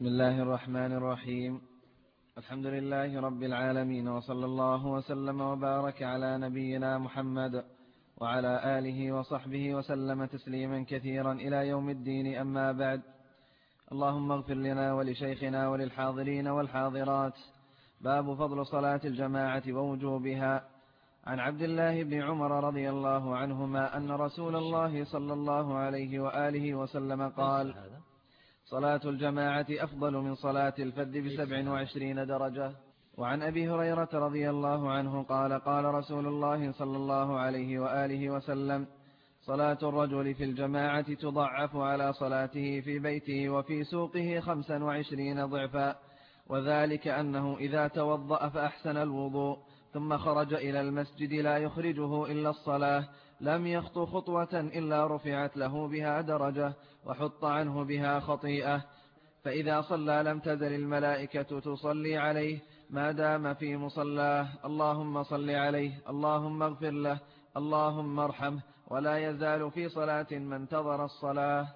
بسم الله الرحمن الرحيم. الحمد لله رب العالمين وصلى الله وسلم وبارك على نبينا محمد وعلى آله وصحبه وسلم تسليما كثيرا إلى يوم الدين أما بعد. اللهم اغفر لنا ولشيخنا وللحاضرين والحاضرات. باب فضل صلاة الجماعة ووجوبها. عن عبد الله بن عمر رضي الله عنهما أن رسول الله صلى الله عليه وآله وسلم قال صلاة الجماعة أفضل من صلاة الفذ بسبع وعشرين درجة. وعن أبي هريرة رضي الله عنه قال قال رسول الله صلى الله عليه وآله وسلم صلاة الرجل في الجماعة تضعف على صلاته في بيته وفي سوقه خمسا وعشرين ضعفا وذلك أنه إذا توضأ فأحسن الوضوء ثم خرج إلى المسجد لا يخرجه إلا الصلاة لم يخط خطوة إلا رفعت له بها درجة وحط عنه بها خطيئة. فإذا صلى لم تزل الملائكة تصلي عليه ما دام في مصلاه اللهم صل عليه اللهم اغفر له اللهم ارحمه ولا يزال في صلاة من انتظر الصلاة.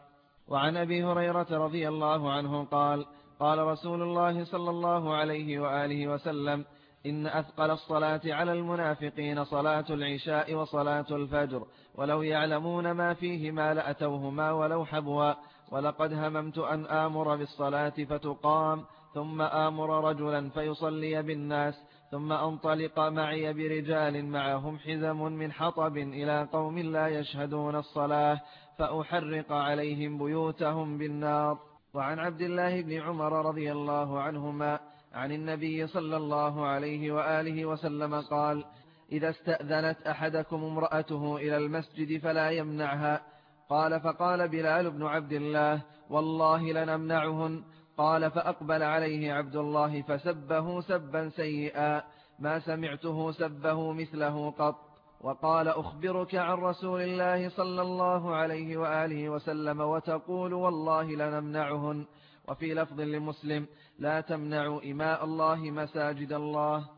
وعن أبي هريرة رضي الله عنه قال قال رسول الله صلى الله عليه وآله وسلم إن أثقل الصلاة على المنافقين صلاة العشاء وصلاة الفجر ولو يعلمون ما فيهما لأتوهما ولو حبوا ولقد هممت أن آمر بالصلاة فتقام ثم آمر رجلا فيصلي بالناس ثم أنطلق معي برجال معهم حزم من حطب إلى قوم لا يشهدون الصلاة فأحرق عليهم بيوتهم بالنار. وعن عبد الله بن عمر رضي الله عنهما عن النبي صلى الله عليه وآله وسلم قال إذا استأذنت أحدكم امرأته إلى المسجد فلا يمنعها. قال فقال بلال بن عبد الله والله لنمنعهن. قال فأقبل عليه عبد الله فسبه سبا سيئا. ما سمعته سبه مثله قط. وقال أخبرك عن رسول الله صلى الله عليه وآله وسلم وتقول والله لنمنعهن. وفي لفظ لمسلم لا تمنعوا إماء الله مساجد الله.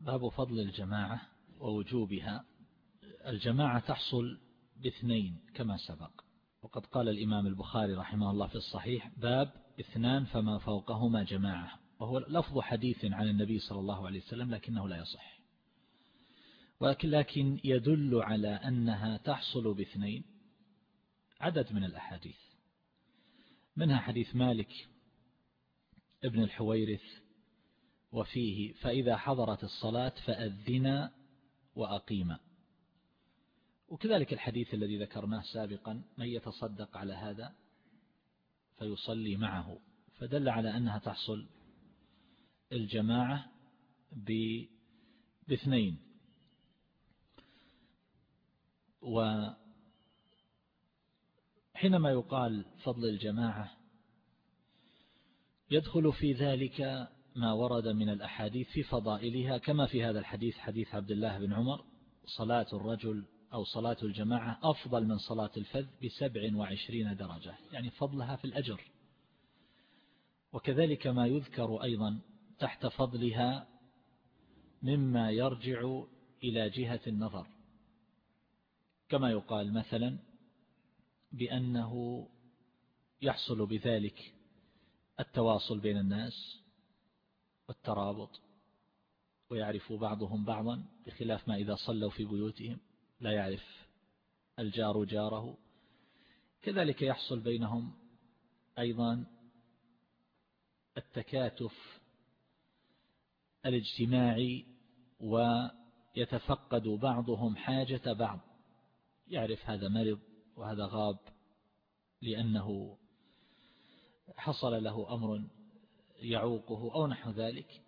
باب فضل الجماعة ووجوبها. الجماعة تحصل باثنين كما سبق. وقد قال الإمام البخاري رحمه الله في الصحيح باب اثنان فما فوقهما جماعة. وهو لفظ حديث عن النبي صلى الله عليه وسلم لكنه لا يصح. ولكن لكن يدل على أنها تحصل باثنين. عدد من الأحاديث. منها حديث مالك ابن الحويرث وفيه فإذا حضرت الصلاة فأذنا وأقيما وكذلك الحديث الذي ذكرناه سابقا من يتصدق على هذا فيصلي معه. فدل على أنها تحصل الجماعة باثنين. وحينما يقال فضل الجماعة يدخل في ذلك ما ورد من الأحاديث في فضائلها كما في هذا الحديث حديث عبد الله بن عمر صلاة الرجل أو صلاة الجماعة أفضل من صلاة الفذ بسبع وعشرين درجة يعني فضلها في الأجر. وكذلك ما يذكر أيضا تحت فضلها مما يرجع إلى جهة النظر. كما يقال مثلا بأنه يحصل بذلك التواصل بين الناس والترابط ويعرف بعضهم بعضا بخلاف ما إذا صلوا في بيوتهم لا يعرف الجار جاره. كذلك يحصل بينهم أيضا التكاتف الاجتماعي ويتفقد بعضهم حاجة بعض يعرف هذا مرض وهذا غاب لأنه حصل له أمر يعوقه أو نحو ذلك.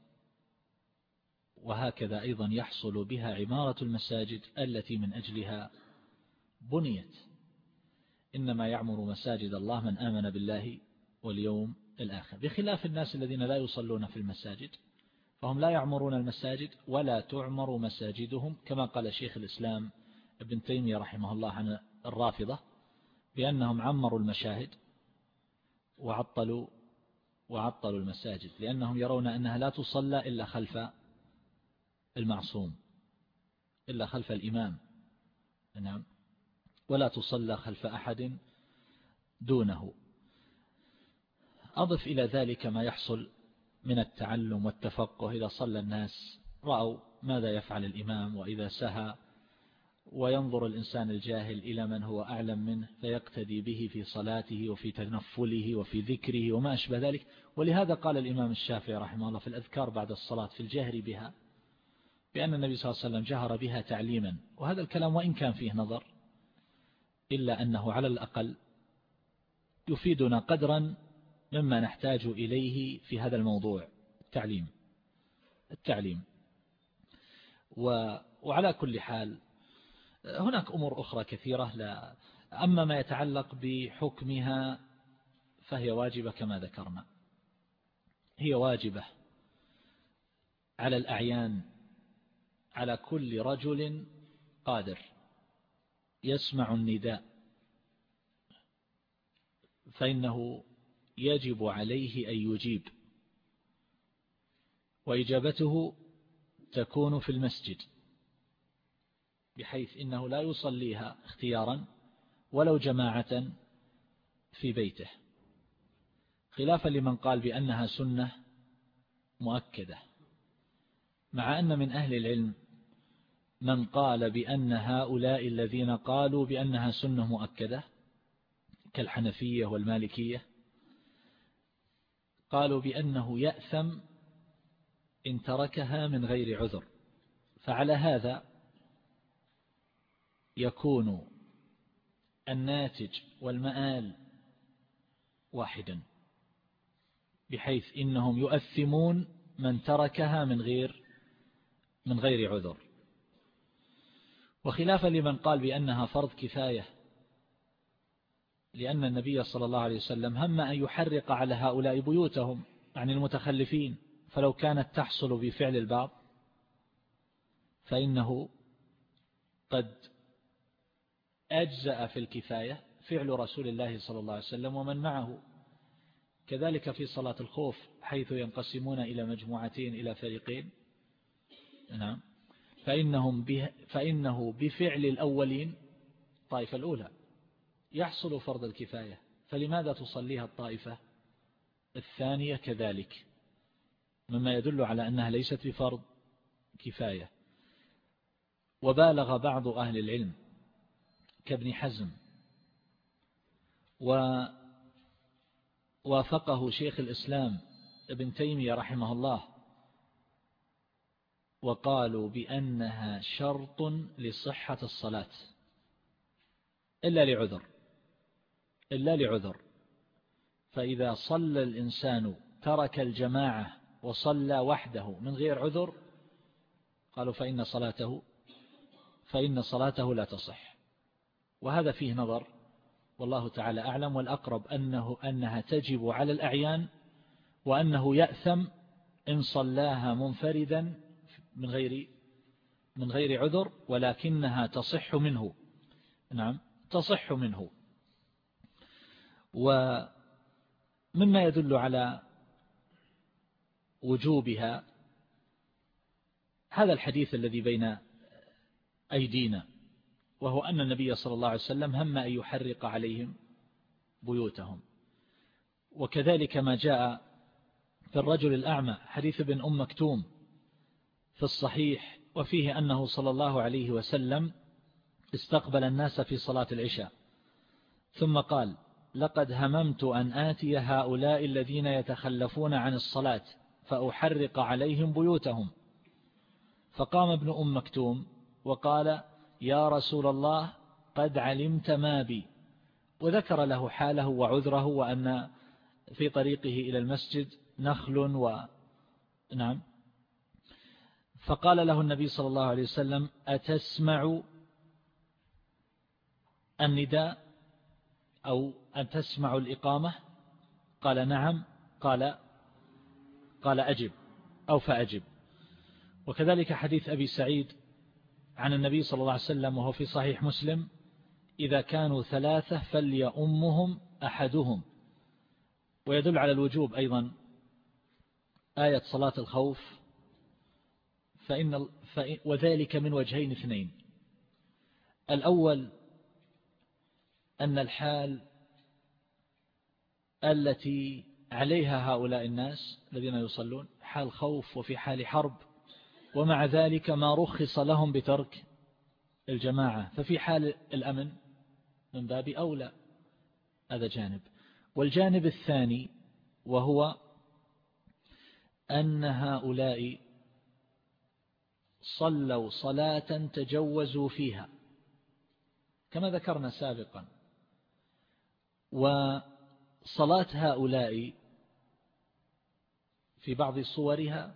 وهكذا أيضا يحصل بها عمارة المساجد التي من أجلها بنيت. إنما يعمر مساجد الله من آمن بالله واليوم الآخر. بخلاف الناس الذين لا يصلون في المساجد فهم لا يعمرون المساجد ولا تعمر مساجدهم كما قال شيخ الإسلام ابن تيمية رحمه الله عن الرافضة بأنهم عمروا المشاهد وعطلوا وعطلوا المساجد لأنهم يرون أنها لا تصلى إلا خلف المعصوم إلا خلف الإمام. نعم. ولا تصلى خلف أحد دونه. أضف إلى ذلك ما يحصل من التعلم والتفقه إذا صلى الناس رأوا ماذا يفعل الإمام وإذا سهى وينظر الإنسان الجاهل إلى من هو أعلم منه فيقتدي به في صلاته وفي تنفله وفي ذكره وما أشبه ذلك. ولهذا قال الإمام الشافعي رحمه الله في الأذكار بعد الصلاة في الجهر بها بأن النبي صلى الله عليه وسلم جهر بها تعليما. وهذا الكلام وإن كان فيه نظر إلا أنه على الأقل يفيدنا قدرا مما نحتاج إليه في هذا الموضوع. التعليم. التعليم وعلى كل حال هناك أمور أخرى كثيرة لا. أما ما يتعلق بحكمها فهي واجبة كما ذكرنا. هي واجبة على الأعيان على كل رجل قادر يسمع النداء فإنه يجب عليه أن يجيب. وإجابته تكون في المسجد. بحيث إنه لا يصليها اختيارا ولو جماعة في بيته. خلافا لمن قال بأنها سنة مؤكدة مع أن من أهل العلم من قال بأن هؤلاء الذين قالوا بأنها سنة مؤكدة كالحنفية والمالكية قالوا بأنه يأثم إن تركها من غير عذر. فعلى هذا يكون الناتج والمآل واحدا بحيث إنهم يؤثمون من تركها من غير من غير عذر. وخلافا لمن قال بأنها فرض كفاية لأن النبي صلى الله عليه وسلم هم أن يحرق على هؤلاء بيوتهم عن المتخلفين فلو كانت تحصل بفعل البعض فإنه قد أجزأ في الكفاية فعل رسول الله صلى الله عليه وسلم ومن معه. كذلك في صلاة الخوف حيث ينقسمون إلى مجموعتين إلى فريقين. نعم. فإنهم فإنه بفعل الأولين الطائفة الأولى. يحصل فرض الكفاية. فلماذا تصليها الطائفة؟ الثانية كذلك. مما يدل على أنها ليست بفرض كفاية. وبالغ بعض أهل العلم كابن حزم ووافقه شيخ الإسلام ابن تيمية رحمه الله وقالوا بأنها شرط لصحة الصلاة إلا لعذر إلا لعذر. فإذا صلى الإنسان ترك الجماعة وصلى وحده من غير عذر قالوا فإن صلاته فإن صلاته لا تصح. وهذا فيه نظر والله تعالى أعلم والأقرب أنه أنها تجب على الأعيان وأنه يأثم إن صلاها منفردا من غير من غير عذر ولكنها تصح منه. نعم تصح منه. ومما يدل على وجوبها هذا الحديث الذي بين أيدينا. وهو أن النبي صلى الله عليه وسلم هم أن يحرق عليهم بيوتهم. وكذلك ما جاء في الرجل الأعمى حديث ابن أم مكتوم في الصحيح وفيه أنه صلى الله عليه وسلم استقبل الناس في صلاة العشاء. ثم قال لقد هممت أن آتي هؤلاء الذين يتخلفون عن الصلاة فأحرق عليهم بيوتهم. فقام ابن أم مكتوم وقال يا رسول الله قد علمت ما بي. وذكر له حاله وعذره وأن في طريقه إلى المسجد نخل و نعم. فقال له النبي صلى الله عليه وسلم أتسمع النداء أو أن تسمع الإقامة؟ قال نعم. قال قال أجب أو فأجب. وكذلك حديث أبي سعيد عن النبي صلى الله عليه وسلم وهو في صحيح مسلم إذا كانوا ثلاثة فليأمهم أحدهم. ويدل على الوجوب أيضا. آية صلاة الخوف فإن وذلك من وجهين اثنين. الأول أن الحال التي عليها هؤلاء الناس الذين يصلون حال خوف وفي حال حرب ومع ذلك ما رخص لهم بترك الجماعة. ففي حال الأمن من باب أولى هذا جانب. والجانب الثاني وهو أن هؤلاء صلوا صلاة تجوزوا فيها كما ذكرنا سابقا. وصلاة هؤلاء في بعض صورها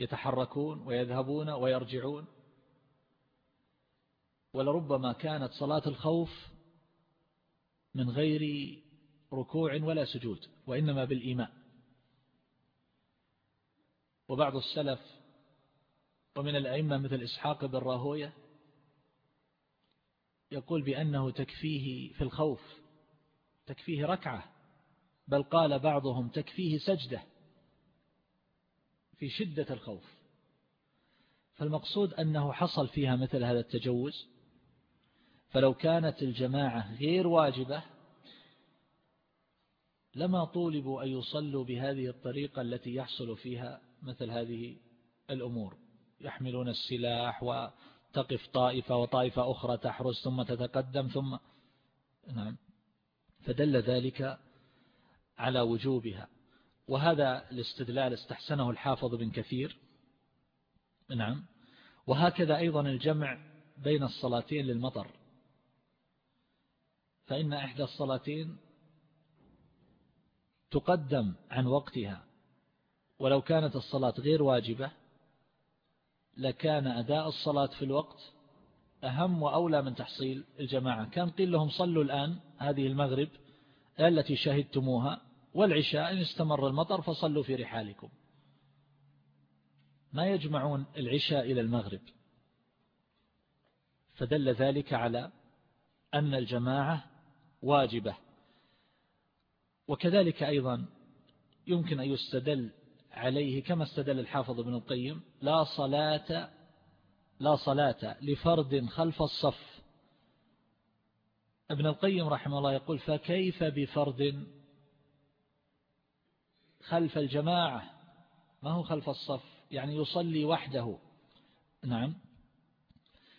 يتحركون ويذهبون ويرجعون. ولربما كانت صلاة الخوف من غير ركوع ولا سجود وإنما بالإيماء وبعض السلف ومن الأئمة مثل إسحاق بن راهوية يقول بأنه تكفيه في الخوف تكفيه ركعة بل قال بعضهم تكفيه سجدة. في شدة الخوف. فالمقصود أنه حصل فيها مثل هذا التجوز. فلو كانت الجماعة غير واجبة لما طولبوا أن يصلوا بهذه الطريقة التي يحصل فيها مثل هذه الأمور. يحملون السلاح وتقف طائفة وطائفة أخرى تحرس ثم تتقدم ثم نعم فدل ذلك على وجوبها. وهذا الاستدلال استحسنه الحافظ بن كثير. نعم. وهكذا أيضا الجمع بين الصلاتين للمطر. فإن إحدى الصلاتين تقدم عن وقتها. ولو كانت الصلاة غير واجبة لكان أداء الصلاة في الوقت أهم وأولى من تحصيل الجماعة. كان قيل لهم صلوا الآن هذه المغرب التي شهدتموها. والعشاء إن استمر المطر فصلوا في رحالكم. ما يجمعون العشاء إلى المغرب. فدل ذلك على أن الجماعة واجبة. وكذلك أيضا يمكن أن يستدل عليه كما استدل الحافظ ابن القيم لا صلاة لا صلاة لفرد خلف الصف. ابن القيم رحمه الله يقول فكيف بفرد خلف الجماعة ما هو خلف الصف؟ يعني يصلي وحده. نعم.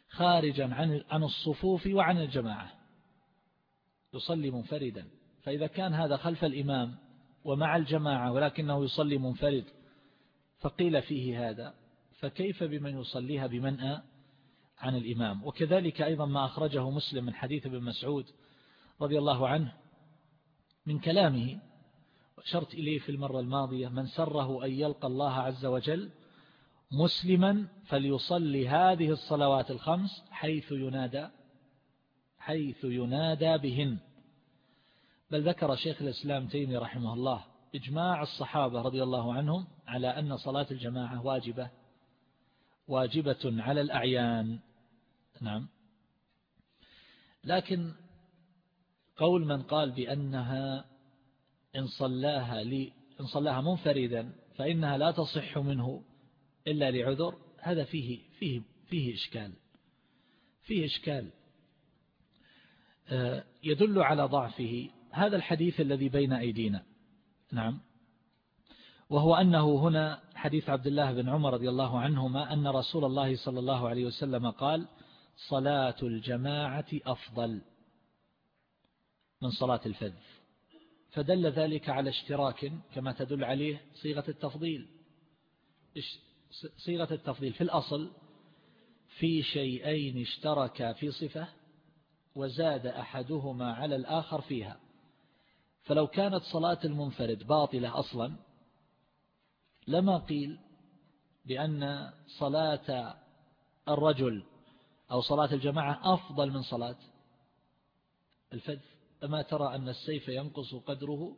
خارجا عن عن الصفوف وعن الجماعة. يصلي منفردا. فإذا كان هذا خلف الإمام ومع الجماعة ولكنه يصلي منفرد فقيل فيه هذا. فكيف بمن يصليها بمنأى عن الإمام؟ وكذلك أيضا ما أخرجه مسلم من حديث ابن مسعود رضي الله عنه من كلامه. وأشرت إليه في المرة الماضية من سره أن يلقى الله عز وجل مسلما فليصلي هذه الصلوات الخمس حيث ينادى حيث ينادى بهن. بل ذكر شيخ الإسلام تيمي رحمه الله إجماع الصحابة رضي الله عنهم على أن صلاة الجماعة واجبة واجبة على الأعيان. نعم. لكن قول من قال بأنها إن صلاها, لي إن صلاها منفردا فإنها لا تصح منه إلا لعذر هذا فيه, فيه, فيه إشكال فيه إشكال. آه، يدل على ضعفه. هذا الحديث الذي بين أيدينا. نعم. وهو أنه هنا حديث عبد الله بن عمر رضي الله عنهما أن رسول الله صلى الله عليه وسلم قال صلاة الجماعة أفضل من صلاة الفذ. فدل ذلك على اشتراك كما تدل عليه صيغة التفضيل. صيغة التفضيل. في الأصل في شيئين اشتركا في صفة وزاد أحدهما على الآخر فيها. فلو كانت صلاة المنفرد باطلة أصلا لما قيل بأن صلاة الرجل أو صلاة الجماعة أفضل من صلاة الفذ؟ أما ترى أن السيف ينقص قدره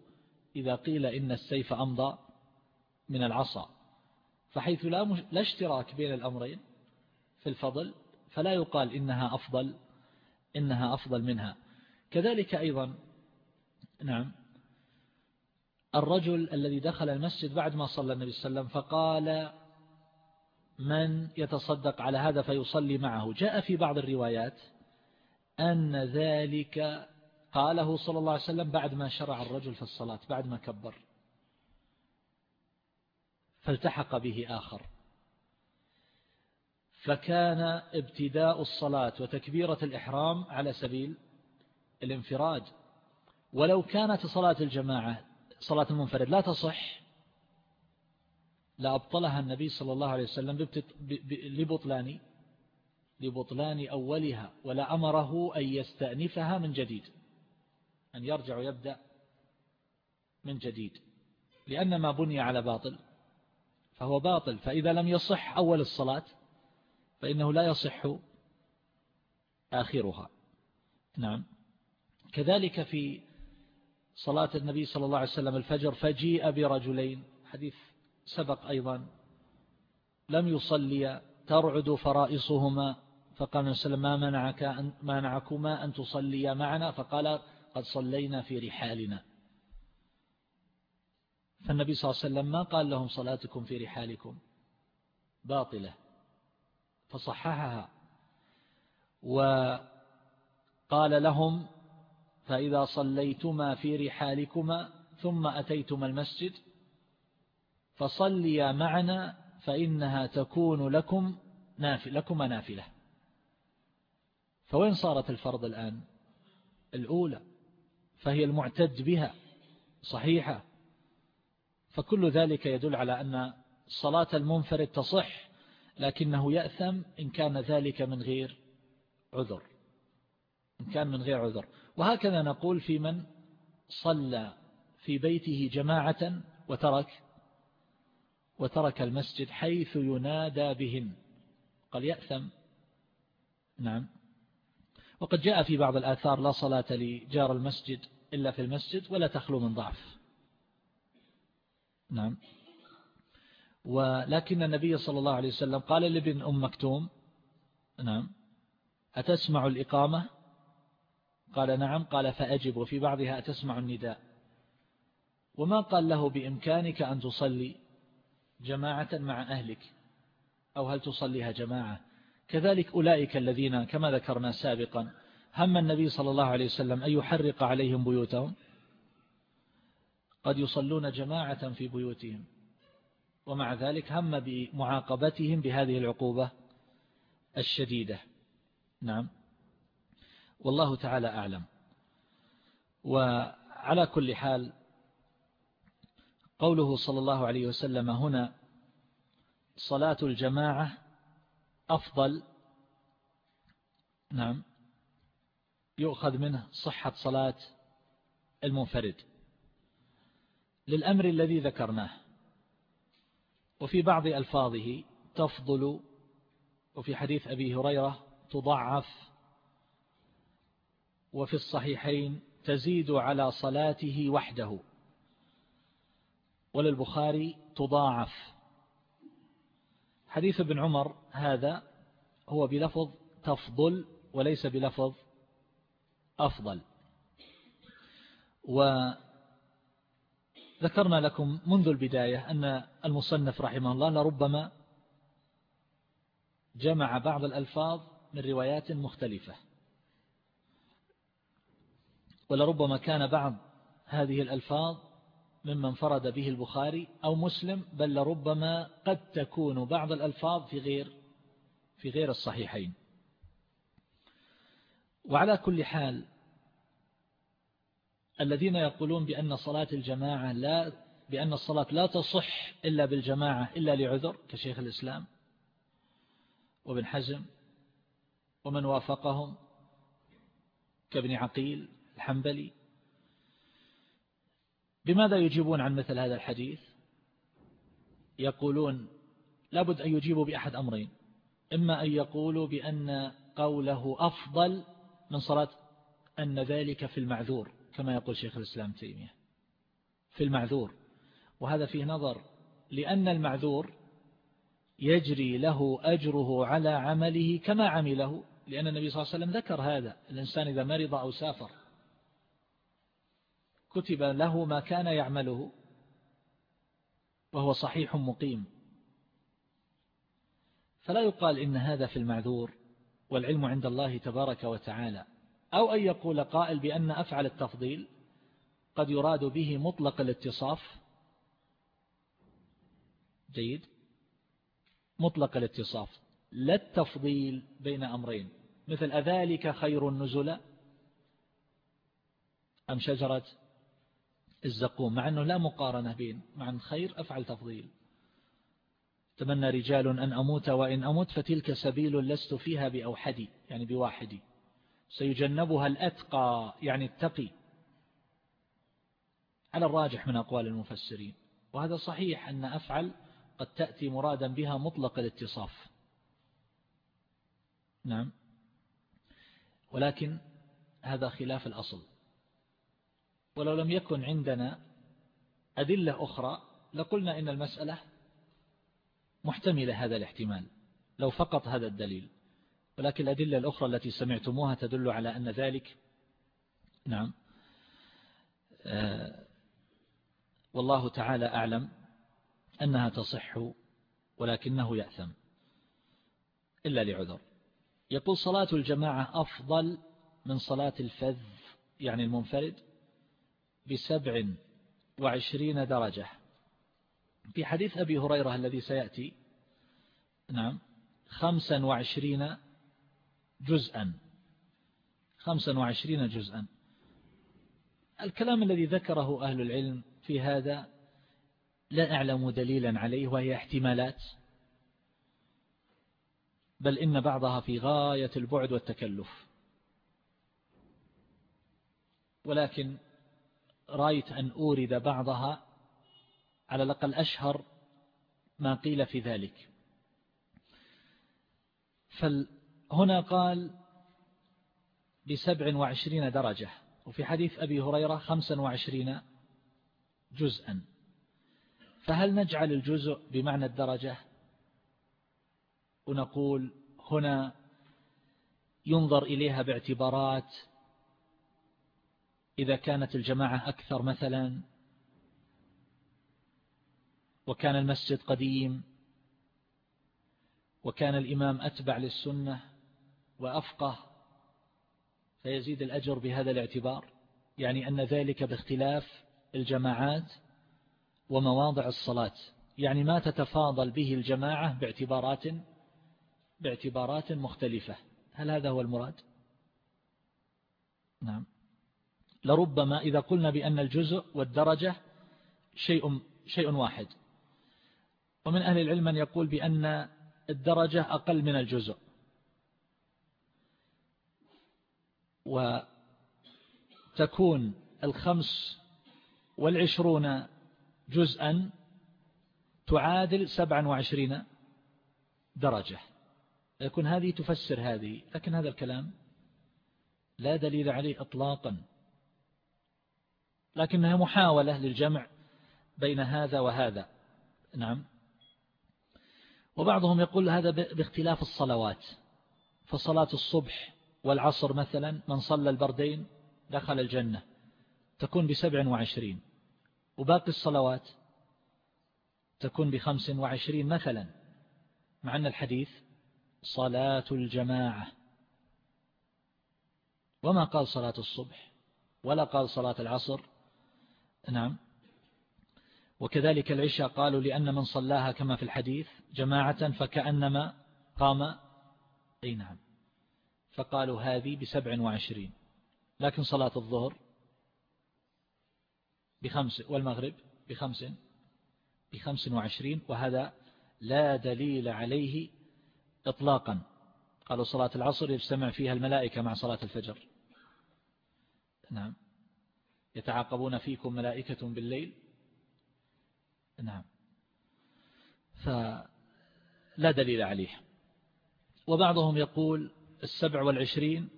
إذا قيل إن السيف أمضى من العصا. فحيث لا, مش... لا اشتراك بين الأمرين في الفضل فلا يقال إنها أفضل إنها أفضل منها. كذلك أيضا نعم الرجل الذي دخل المسجد بعد ما صلى النبي صلى الله عليه وسلم فقال من يتصدق على هذا فيصلي معه. جاء في بعض الروايات أن ذلك قاله صلى الله عليه وسلم بعد ما شرع الرجل في الصلاة بعد ما كبر. فالتحق به آخر. فكان ابتداء الصلاة وتكبيرة الإحرام على سبيل الانفراد. ولو كانت صلاة الجماعة صلاة المنفرد لا تصح لأبطلها النبي صلى الله عليه وسلم لبطلان لبطلان أولها ولا أمره أن يستأنفها من جديد. أن يرجع ويبدأ من جديد لأن ما بني على باطل فهو باطل فإذا لم يصح أول الصلاة فإنه لا يصح آخرها. نعم. كذلك في صلاة النبي صلى الله عليه وسلم الفجر فجيء برجلين حديث سبق أيضا لم يصلي ترعد فرائصهما فقال النبي صلى الله عليه وسلم ما منعك أن منعكما أن تصليا معنا؟ فقال قد صلينا في رحالنا. فالنبي صلى الله عليه وسلم ما قال لهم صلاتكم في رحالكم؟ باطلة. فصححها. وقال لهم فإذا صليتما في رحالكما ثم أتيتما المسجد فصليا معنا فإنها تكون لكم نافل لكما نافلة. فوين صارت الفرض الآن؟ الأولى. فهي المعتد بها صحيحة. فكل ذلك يدل على أن صلاة المنفرد تصح لكنه يأثم إن كان ذلك من غير عذر. إن كان من غير عذر. وهكذا نقول في من صلى في بيته جماعة وترك وترك المسجد حيث ينادى بهن. قال يأثم. نعم. وقد جاء في بعض الآثار لا صلاة لجار المسجد إلا في المسجد ولا تخلو من ضعف. نعم. ولكن النبي صلى الله عليه وسلم قال لابن أم مكتوم نعم أتسمع الإقامة؟ قال نعم. قال فأجب وفي بعضها أتسمع النداء. وما قال له بإمكانك أن تصلي جماعة مع أهلك؟ أو هل تصليها جماعة؟ كذلك أولئك الذين كما ذكرنا سابقا هم النبي صلى الله عليه وسلم أن يحرق عليهم بيوتهم؟ قد يصلون جماعة في بيوتهم ومع ذلك هم بمعاقبتهم بهذه العقوبة الشديدة. نعم. والله تعالى أعلم. وعلى كل حال قوله صلى الله عليه وسلم هنا صلاة الجماعة أفضل. نعم. يؤخذ منه صحة صلاة المنفرد. للأمر الذي ذكرناه. وفي بعض ألفاظه تفضل وفي حديث أبي هريرة تضعف. وفي الصحيحين تزيد على صلاته وحده. وللبخاري تضاعف. حديث ابن عمر هذا هو بلفظ تفضل وليس بلفظ أفضل. وذكرنا لكم منذ البداية أن المصنف رحمه الله لربما جمع بعض الألفاظ من روايات مختلفة ولربما كان بعض هذه الألفاظ ممن فرد به البخاري أو مسلم بل لربما قد تكون بعض الألفاظ في غير في غير الصحيحين. وعلى كل حال الذين يقولون بأن صلاة الجماعة لا بأن الصلاة لا تصح إلا بالجماعة إلا لعذر كشيخ الإسلام وابن حزم ومن وافقهم كابن عقيل الحنبلي بماذا يجيبون عن مثل هذا الحديث؟ يقولون لابد أن يجيبوا بأحد أمرين. إما أن يقولوا بأن قوله أفضل من صلاة أن ذلك في المعذور كما يقول شيخ الإسلام تيمية. في المعذور. وهذا فيه نظر لأن المعذور يجري له أجره على عمله كما عمله لأن النبي صلى الله عليه وسلم ذكر هذا. الإنسان إذا مرض أو سافر كتب له ما كان يعمله. وهو صحيح مقيم. فلا يقال إن هذا في المعذور والعلم عند الله تبارك وتعالى أو أن يقول قائل بأن أفعل التفضيل قد يراد به مطلق الاتصاف. جيد. مطلق الاتصاف. لا التفضيل بين أمرين. مثل أذلك خير النزل أم شجرة؟ الزقوم مع أنه لا مقارنة بين مع الخير أفعل تفضيل. تمنى رجال أن أموت وإن أموت فتلك سبيل لست فيها بأوحدي يعني بواحدي. سيجنبها الأتقى يعني التقي. على الراجح من أقوال المفسرين. وهذا صحيح أن أفعل قد تأتي مرادا بها مطلق الاتصاف. نعم. ولكن هذا خلاف الأصل. ولو لم يكن عندنا أدلة أخرى لقلنا إن المسألة محتملة هذا الاحتمال لو فقط هذا الدليل. ولكن الأدلة الأخرى التي سمعتموها تدل على أن ذلك نعم آه، والله تعالى أعلم أنها تصح ولكنه يأثم إلا لعذر. يقول صلاة الجماعة أفضل من صلاة الفذ يعني المنفرد. بسبع وعشرين درجة. في حديث أبي هريرة الذي سيأتي نعم خمسا وعشرين جزءا. خمسا وعشرين جزءا. الكلام الذي ذكره أهل العلم في هذا لا أعلم دليلا عليه وهي احتمالات. بل إن بعضها في غاية البعد والتكلف. ولكن رأيت أن أورد بعضها على الأقل أشهر ما قيل في ذلك. فهنا قال بسبع وعشرين درجة وفي حديث أبي هريرة خمسا وعشرين جزءا. فهل نجعل الجزء بمعنى الدرجة؟ ونقول هنا ينظر إليها باعتبارات إذا كانت الجماعة أكثر مثلا وكان المسجد قديم وكان الإمام أتبع للسنة وأفقه فيزيد الأجر بهذا الاعتبار. يعني أن ذلك باختلاف الجماعات ومواضع الصلاة. يعني ما تتفاضل به الجماعة باعتبارات باعتبارات مختلفة. هل هذا هو المراد؟ نعم. لربما إذا قلنا بأن الجزء والدرجة شيء شيء واحد. ومن أهل العلم من يقول بأن الدرجة أقل من الجزء. وتكون الخمس والعشرون جزءا تعادل سبعا وعشرين درجة. يكون هذه تفسر هذه لكن هذا الكلام لا دليل عليه إطلاقا. لكنها محاولة للجمع بين هذا وهذا. نعم. وبعضهم يقول هذا باختلاف الصلوات. فصلاة الصبح والعصر مثلا من صلى البردين دخل الجنة تكون بسبع وعشرين. وباقي الصلوات تكون بخمس وعشرين مثلا. مع أن الحديث صلاة الجماعة. وما قال صلاة الصبح ولا قال صلاة العصر نعم. وكذلك العشاء قالوا لأن من صلاها كما في الحديث جماعة فكأنما قام. أي نعم. فقالوا هذه بسبع وعشرين. لكن صلاة الظهر بخمس والمغرب بخمس بخمس وعشرين وهذا لا دليل عليه إطلاقا. قالوا صلاة العصر يجتمع فيها الملائكة مع صلاة الفجر. نعم. يتعاقبون فيكم ملائكة بالليل؟ نعم. فلا دليل عليه وبعضهم يقول السبع والعشرين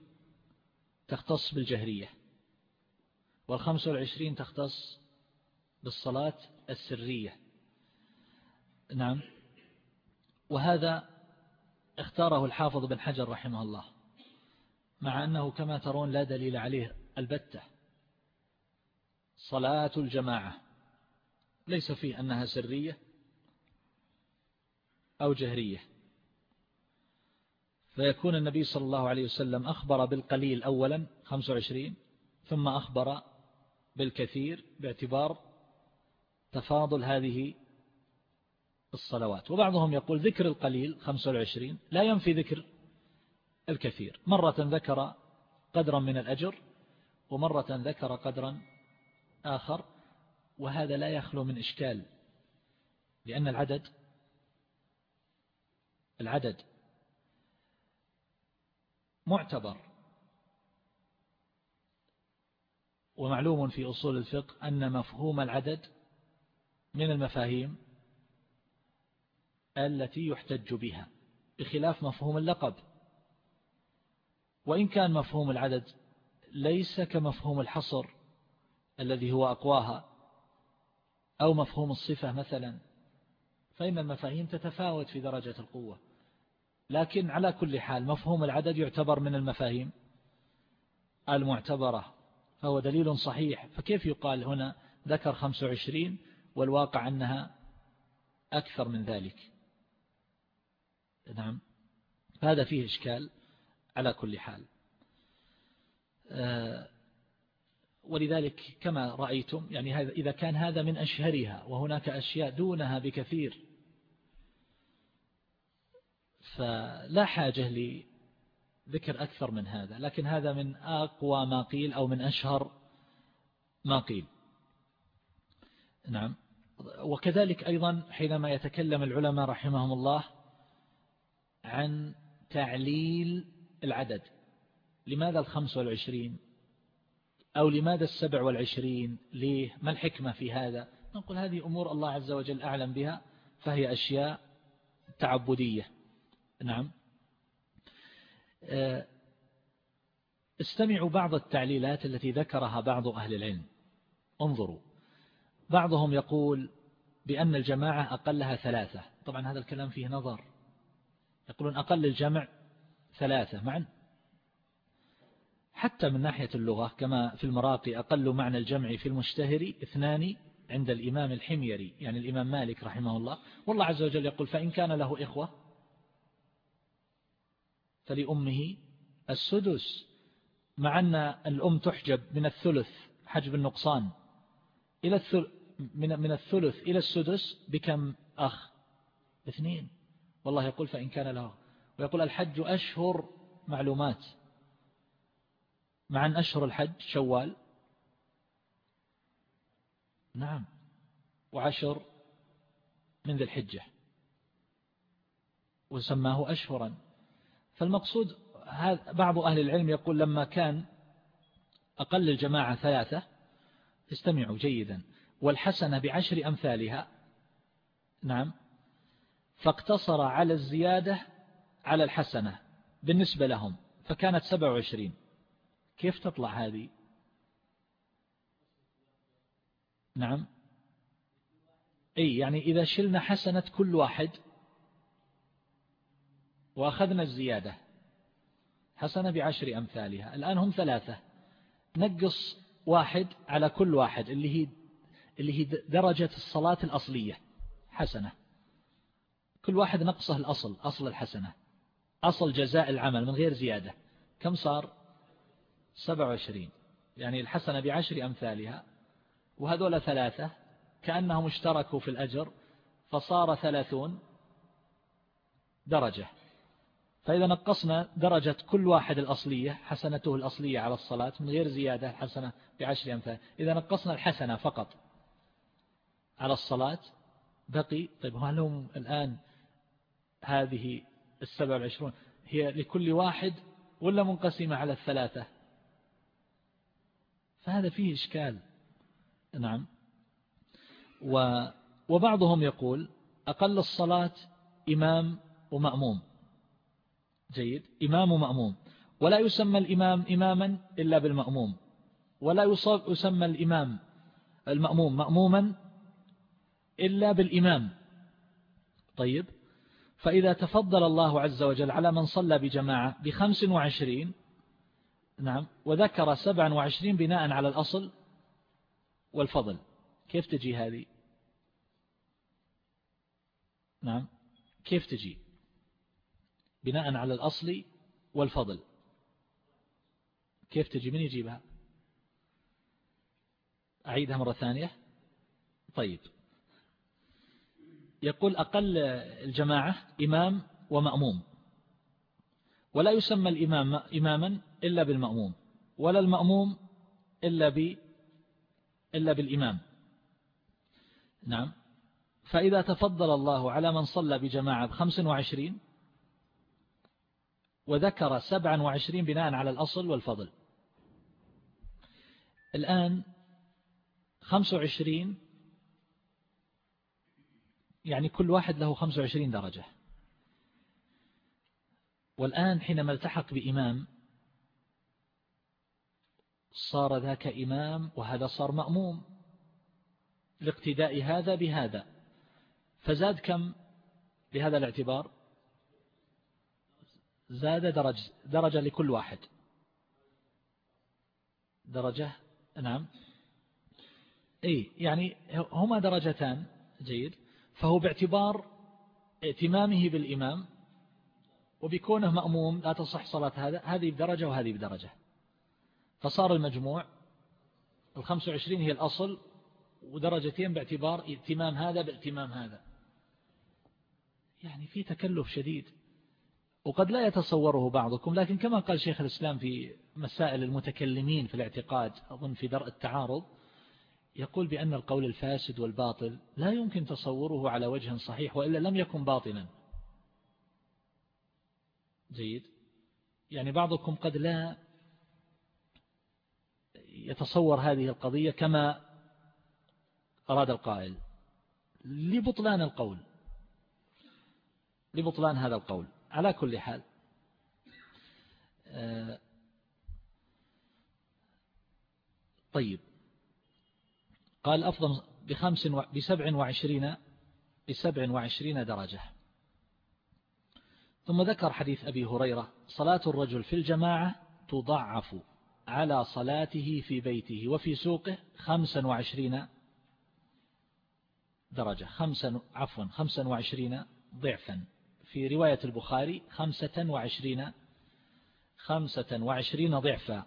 تختص بالجهرية والخمس والعشرين تختص بالصلاة السرية. نعم. وهذا اختاره الحافظ بن حجر رحمه الله مع أنه كما ترون لا دليل عليه البتة. صلاة الجماعة. ليس فيه أنها سرية أو جهرية. فيكون النبي صلى الله عليه وسلم أخبر بالقليل أولا 25 ثم أخبر بالكثير باعتبار تفاضل هذه الصلوات. وبعضهم يقول ذكر القليل 25 لا ينفي ذكر الكثير. مرة ذكر قدرا من الأجر ومرة ذكر قدرا آخر وهذا لا يخلو من إشكال لأن العدد العدد معتبر ومعلوم في أصول الفقه أن مفهوم العدد من المفاهيم التي يحتج بها بخلاف مفهوم اللقب. وإن كان مفهوم العدد ليس كمفهوم الحصر الذي هو أقواها. أو مفهوم الصفة مثلا. فإن المفاهيم تتفاوت في درجة القوة. لكن على كل حال مفهوم العدد يعتبر من المفاهيم المعتبرة. فهو دليل صحيح. فكيف يقال هنا ذكر 25 والواقع أنها أكثر من ذلك؟ نعم. هذا فيه إشكال على كل حال. آه، ولذلك كما رأيتم يعني إذا كان هذا من أشهرها وهناك أشياء دونها بكثير فلا حاجة لذكر أكثر من هذا لكن هذا من أقوى ما قيل أو من أشهر ما قيل. نعم. وكذلك أيضا حينما يتكلم العلماء رحمهم الله عن تعليل العدد. لماذا الخمس والعشرين؟ أو لماذا السبع والعشرين؟ ليه؟ ما الحكمة في هذا؟ نقول هذه أمور الله عز وجل أعلم بها فهي أشياء تعبدية. نعم. آه، استمعوا بعض التعليلات التي ذكرها بعض أهل العلم. انظروا. بعضهم يقول بأن الجماعة أقلها ثلاثة. طبعا هذا الكلام فيه نظر. يقولون أقل الجمع ثلاثة. معا. حتى من ناحية اللغة كما في المراقي أقل معنى الجمع في المشتهر اثنان عند الإمام الحميري يعني الإمام مالك رحمه الله. والله عز وجل يقول فإن كان له إخوة فلأمه السدس. مع أن الأم تحجب من الثلث حجب النقصان إلى الثلث من الثلث إلى السدس بكم أخ؟ اثنين. والله يقول فإن كان له. ويقول الحج أشهر معلومات. مع أن أشهر الحج شوال. نعم. وعشر من ذي الحجة. وسماه أشهرا. فالمقصود بعض أهل العلم يقول لما كان أقل الجماعة ثلاثة استمعوا جيدا. والحسنة بعشر أمثالها. نعم. فاقتصر على الزيادة على الحسنة بالنسبة لهم فكانت 27 كيف تطلع هذه؟ نعم. أي يعني إذا شلنا حسنة كل واحد وأخذنا الزيادة حسنة بعشر أمثالها. الآن هم ثلاثة. نقص واحد على كل واحد اللي هي اللي هي درجة الصلاة الأصلية حسنة. كل واحد نقصه الأصل أصل الحسنة. أصل جزاء العمل من غير زيادة. كم صار؟ 27 يعني الحسنة بعشر أمثالها وهذول ثلاثة كأنهم اشتركوا في الأجر فصار ثلاثون درجة. فإذا نقصنا درجة كل واحد الأصلية حسنته الأصلية على الصلاة من غير زيادة حسنة بعشر أمثال. إذا نقصنا الحسنة فقط على الصلاة بقي طيب هل هم الآن هذه السبع والعشرون هي لكل واحد ولا منقسمة على الثلاثة؟ فهذا فيه إشكال. نعم. وبعضهم يقول أقل الصلاة إمام ومأموم. جيد. إمام ومأموم. ولا يسمى الإمام إماما إلا بالمأموم. ولا يسمى الإمام المأموم مأموما إلا بالإمام. طيب. فإذا تفضل الله عز وجل على من صلى بجماعة بخمس وعشرين نعم. وذكر سبعا وعشرين بناء على الأصل والفضل. كيف تجي هذه؟ نعم. كيف تجي؟ بناء على الأصل والفضل. كيف تجي؟ من يجيبها؟ أعيدها مرة ثانية. طيب. يقول أقل الجماعة إمام ومأموم. ولا يسمى الإمام إماما إلا بالمأموم ولا المأموم إلا, ب إلا بالإمام. نعم. فإذا تفضل الله على من صلى بجماعة بخمس وعشرين وذكر سبعا وعشرين بناء على الأصل والفضل. الآن خمس وعشرين يعني كل واحد له خمس وعشرين درجة. والآن حينما التحق بإمام صار ذاك إمام وهذا صار مأموم لاقتداء هذا بهذا. فزاد كم بهذا الاعتبار؟ زاد درجة, درجة لكل واحد. درجة نعم. أي يعني هما درجتان جيد. فهو باعتبار ائتمامه بالإمام وبكونه مأموم لا تصح صلاة هذا هذه بدرجة وهذه بدرجة. فصار المجموع الخمس وعشرين هي الأصل ودرجتين باعتبار ائتمام هذا بائتمام هذا. يعني في تكلف شديد. وقد لا يتصوره بعضكم لكن كما قال شيخ الإسلام في مسائل المتكلمين في الاعتقاد أظن في درء التعارض يقول بأن القول الفاسد والباطل لا يمكن تصوره على وجه صحيح وإلا لم يكن باطلا. جيد؟ يعني بعضكم قد لا يتصور هذه القضية كما أراد القائل لبطلان القول لبطلان هذا القول. على كل حال آه، طيب. قال أفضل بخمس بسبع وعشرين بسبع وعشرين درجة. ثم ذكر حديث أبي هريرة صلاة الرجل في الجماعة تضعف. على صلاته في بيته وفي سوقه خمسا وعشرين درجة خمسا عفوا خمسا وعشرين ضعفا. في رواية البخاري خمسة وعشرين خمسة وعشرين ضعفا.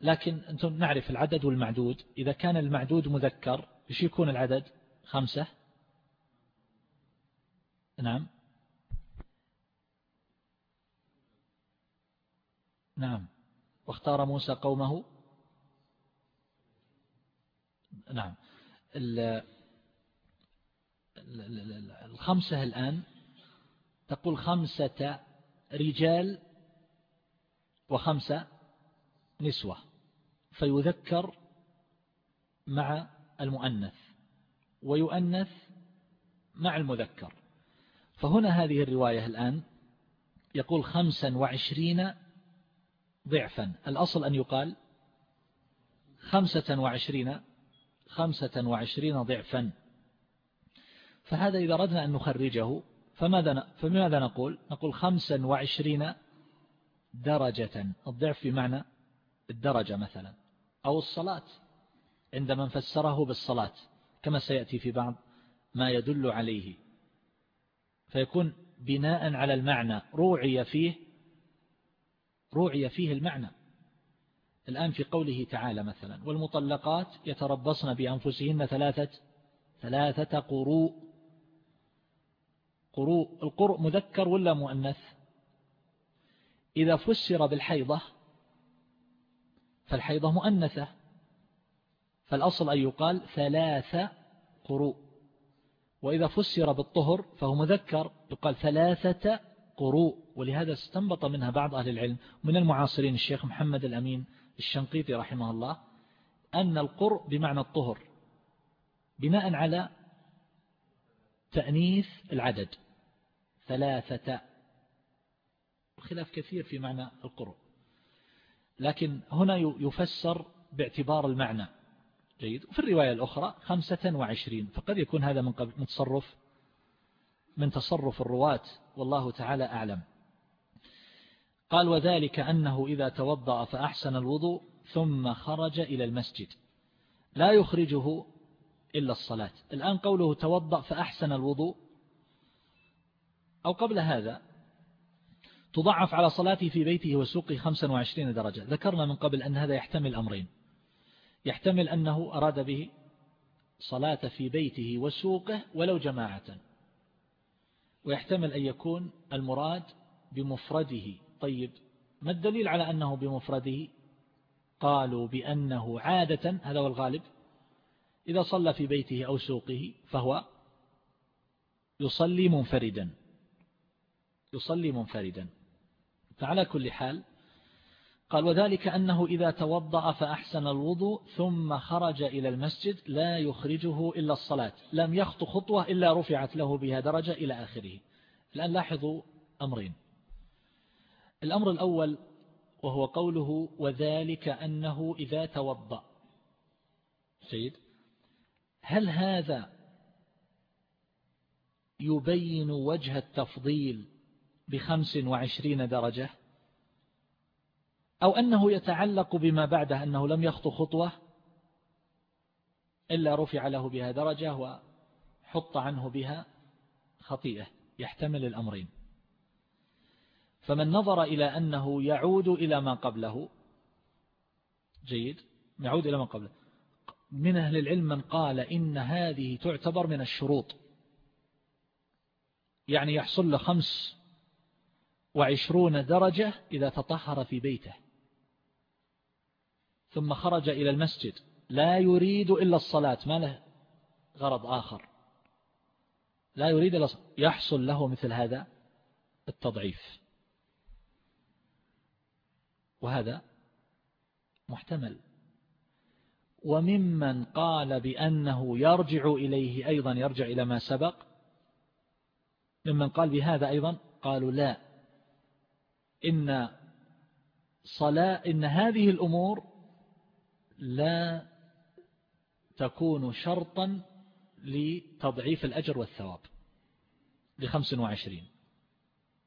لكن أنتم نعرف العدد والمعدود. إذا كان المعدود مذكر إيش يكون العدد؟ خمسة. نعم. نعم. واختار موسى قومه. نعم. الخمسة الآن تقول خمسة رجال وخمسة نسوة فيذكر مع المؤنث ويؤنث مع المذكر. فهنا هذه الرواية الآن يقول خمسا وعشرين ضعفا. الأصل أن يقال خمسة وعشرين خمسة وعشرين ضعفا. فهذا إذا أردنا أن نخرجه فماذا فماذا نقول؟ نقول خمسا وعشرين درجة. الضعف بمعنى الدرجة مثلا أو الصلاة. عندما فسره بالصلاة كما سيأتي في بعض ما يدل عليه. فيكون بناء على المعنى روعي فيه روعي فيه المعنى. الآن في قوله تعالى مثلا والمطلقات يتربصن بأنفسهن ثلاثة ثلاثة قروء. قروء القرء مذكر ولا مؤنث؟ إذا فسر بالحيضة فالحيضة مؤنثة. فالأصل أن يقال ثلاثة قروء. وإذا فسر بالطهر فهو مذكر يقال ثلاثة قروء ولهذا استنبط منها بعض أهل العلم من المعاصرين الشيخ محمد الأمين الشنقيطي رحمه الله أن القرء بمعنى الطهر بناء على تأنيث العدد ثلاثة خلاف كثير في معنى القرء. لكن هنا يفسر باعتبار المعنى. جيد. وفي الرواية الأخرى خمسة وعشرين فقد يكون هذا من تصرف من تصرف الرواة والله تعالى أعلم. قال وذلك أنه إذا توضأ فأحسن الوضوء ثم خرج إلى المسجد. لا يخرجه إلا الصلاة. الآن قوله توضأ فأحسن الوضوء أو قبل هذا تضعف على صلاته في بيته وسوقه 25 درجة. ذكرنا من قبل أن هذا يحتمل أمرين. يحتمل أنه أراد به صلاة في بيته وسوقه ولو جماعة. ويحتمل أن يكون المراد بمفرده. طيب ما الدليل على أنه بمفرده؟ قالوا بأنه عادة هذا هو الغالب إذا صلى في بيته أو سوقه فهو يصلي منفردا. يصلي منفردا. فعلى كل حال قال وذلك أنه إذا توضأ فأحسن الوضوء ثم خرج إلى المسجد لا يخرجه إلا الصلاة لم يخط خطوة إلا رفعت له بها درجة إلى آخره. الآن لاحظوا أمرين. الأمر الأول وهو قوله وذلك أنه إذا توضأ. سيد هل هذا يبين وجه التفضيل بخمس وعشرين درجة؟ أو أنه يتعلق بما بعده أنه لم يخطو خطوة إلا رفع له بها درجة وحط عنه بها خطيئة يحتمل الأمرين. فمن نظر إلى أنه يعود إلى ما قبله جيد يعود إلى ما قبله. من أهل العلم من قال إن هذه تعتبر من الشروط. يعني يحصل له خمس وعشرون درجة إذا تطهر في بيته. ثم خرج إلى المسجد. لا يريد إلا الصلاة. ما له غرض آخر. لا يريد إلا يحصل له مثل هذا التضعيف. وهذا محتمل. وممن قال بأنه يرجع إليه أيضا يرجع إلى ما سبق ممن قال بهذا أيضا قالوا لا. إن صلاة إن هذه الأمور لا تكون شرطا لتضعيف الأجر والثواب لخمس وعشرين.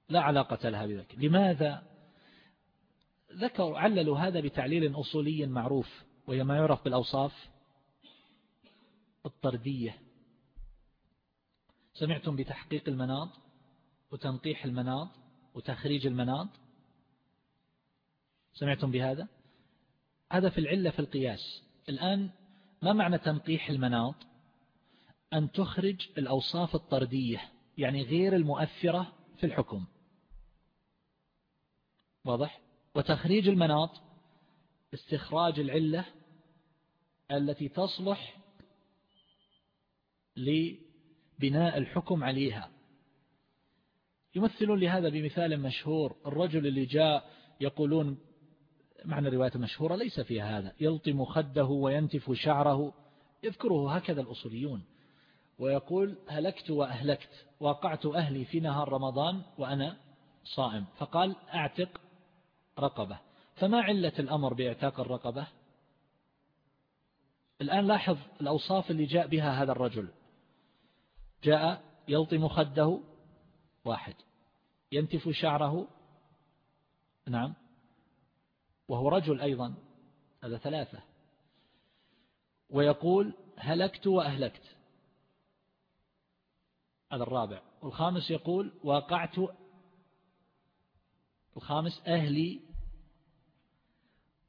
لا علاقة لها بذلك. لماذا؟ ذكروا عللوا هذا بتعليل أصولي معروف وهي ما يعرف بالأوصاف الطردية. سمعتم بتحقيق المناط وتنقيح المناط وتخريج المناط سمعتم بهذا؟ هذا في العلة في القياس. الآن ما معنى تنقيح المناط؟ أن تخرج الأوصاف الطردية يعني غير المؤثرة في الحكم. واضح؟ وتخريج المناط استخراج العلة التي تصلح لبناء الحكم عليها. يمثلون لهذا بمثال مشهور الرجل اللي جاء يقولون معنى الرواية المشهورة ليس فيها هذا. يلطم خده وينتف شعره. يذكره هكذا الأصوليون. ويقول هلكت وأهلكت. وقعت أهلي في نهار رمضان وأنا صائم. فقال أعتق رقبة. فما علة الأمر بإعتاق الرقبة؟ الآن لاحظ الأوصاف اللي جاء بها هذا الرجل. جاء يلطم خده واحد. ينتف شعره. نعم. وهو رجل أيضا هذا ثلاثة. ويقول هلكت وأهلكت. هذا الرابع. والخامس يقول وقعت الخامس أهلي.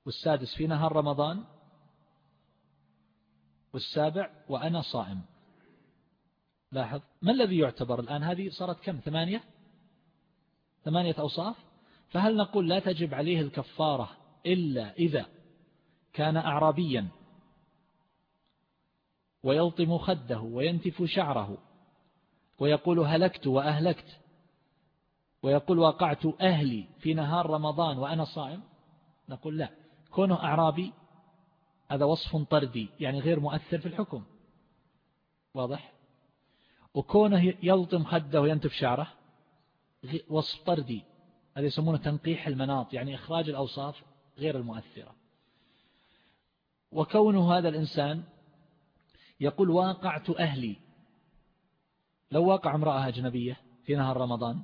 والسادس في نهار رمضان. والسابع وأنا صائم. لاحظ ما الذي يعتبر الآن؟ هذه صارت كم؟ ثمانية؟ ثمانية أوصاف؟ فهل نقول لا تجب عليه الكفارة إلا إذا كان أعرابيا ويلطم خده وينتف شعره ويقول هلكت وأهلكت ويقول وقعت أهلي في نهار رمضان وأنا صائم؟ نقول لا. كونه أعرابي هذا وصف طردي يعني غير مؤثر في الحكم. واضح؟ وكونه يلطم خده وينتف شعره وصف طردي هذا يسمونه تنقيح المناط يعني إخراج الأوصاف غير المؤثرة. وكونه هذا الإنسان يقول واقعت أهلي لو واقع امرأة أجنبية في نهار رمضان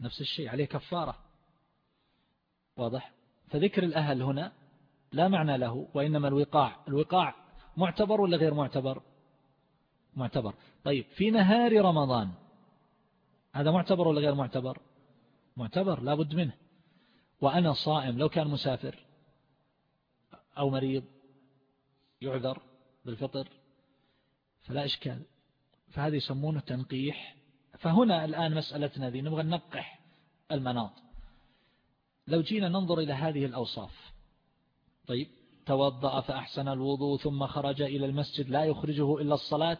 نفس الشيء عليه كفارة. واضح؟ فذكر الأهل هنا لا معنى له وإنما الوقاع. الوقاع معتبر ولا غير معتبر؟ معتبر. طيب في نهار رمضان هذا معتبر ولا غير معتبر؟ معتبر لا بد منه. وأنا صائم لو كان مسافر أو مريض يعذر بالفطر فلا إشكال. فهذا يسمونه تنقيح. فهنا الآن مسألتنا ذي نبغى ننقح المناط. لو جينا ننظر إلى هذه الأوصاف. طيب توضأ فأحسن الوضوء ثم خرج إلى المسجد لا يخرجه إلا الصلاة.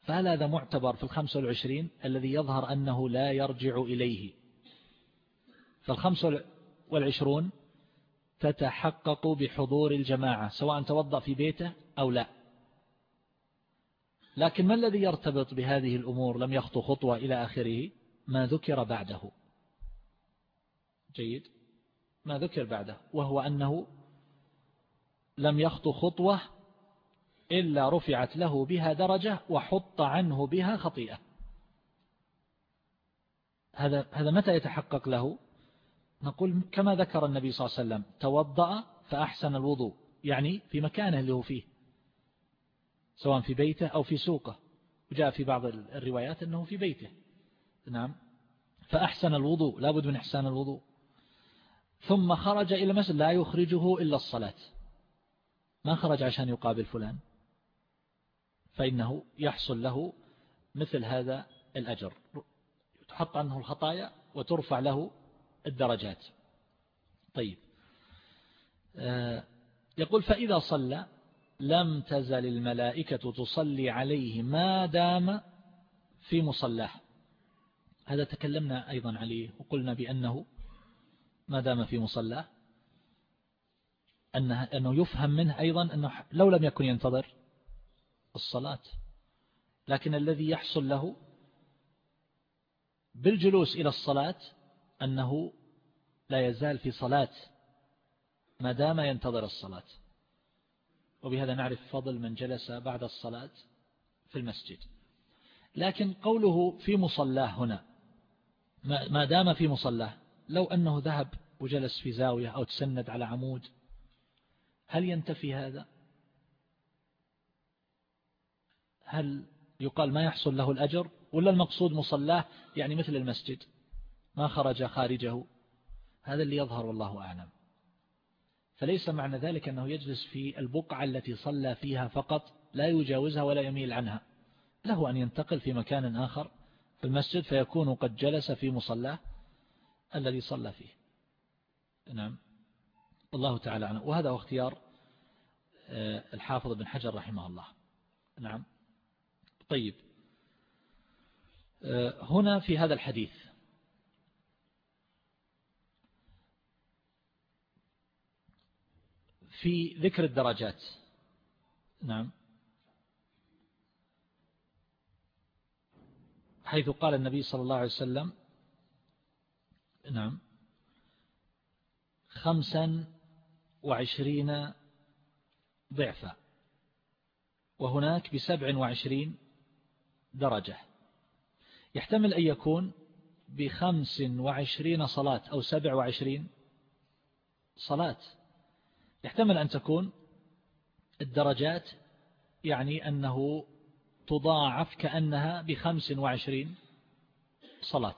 فهل هذا معتبر في الخمس والعشرين الذي يظهر أنه لا يرجع إليه؟ فالخمس والعشرون تتحقق بحضور الجماعة سواء توضأ في بيته أو لا. لكن ما الذي يرتبط بهذه الأمور؟ لم يخطو خطوة إلى آخره. ما ذكر بعده. جيد. ما ذكر بعده وهو أنه لم يخطو خطوة إلا رفعت له بها درجة وحط عنه بها خطيئة. هذا هذا متى يتحقق له؟ نقول كما ذكر النبي صلى الله عليه وسلم توضأ فأحسن الوضوء يعني في مكانه اللي هو فيه سواء في بيته أو في سوقه. وجاء في بعض الروايات أنه في بيته. نعم. فأحسن الوضوء لا بد من إحسان الوضوء. ثم خرج إلى مسجد لا يخرجه إلا الصلاة. ما خرج عشان يقابل فلان؟ فإنه يحصل له مثل هذا الأجر. تحط عنه الخطايا وترفع له الدرجات. طيب. آه، يقول فإذا صلى لم تزل الملائكة تصلي عليه ما دام في مصلاه. هذا تكلمنا أيضا عليه وقلنا بأنه ما دام في مصلاه. أنه, أنه يفهم منه أيضا أنه لو لم يكن ينتظر الصلاة. لكن الذي يحصل له بالجلوس إلى الصلاة أنه لا يزال في صلاة ما دام ينتظر الصلاة. وبهذا نعرف فضل من جلس بعد الصلاة في المسجد. لكن قوله في مصلاه هنا ما دام في مصلاه لو أنه ذهب وجلس في زاوية أو تسند على عمود هل ينتفي هذا؟ هل يقال ما يحصل له الأجر؟ ولا المقصود مصلاه يعني مثل المسجد؟ ما خرج خارجه. هذا اللي يظهر والله أعلم. فليس معنى ذلك أنه يجلس في البقعة التي صلى فيها فقط لا يجاوزها ولا يميل عنها. له أن ينتقل في مكان آخر في المسجد فيكون قد جلس في مصلاه الذي صلى فيه. نعم. الله تعالى عنه وهذا هو اختيار آه، الحافظ بن حجر رحمه الله. نعم. طيب. آه، هنا في هذا الحديث في ذكر الدرجات. نعم. حيث قال النبي صلى الله عليه وسلم نعم خمسا وعشرين ضعفا. وهناك بسبع وعشرين درجة. يحتمل أن يكون بخمس وعشرين صلاة أو سبع وعشرين صلاة. يحتمل أن تكون الدرجات يعني أنه تضاعف كأنها بخمس وعشرين صلاة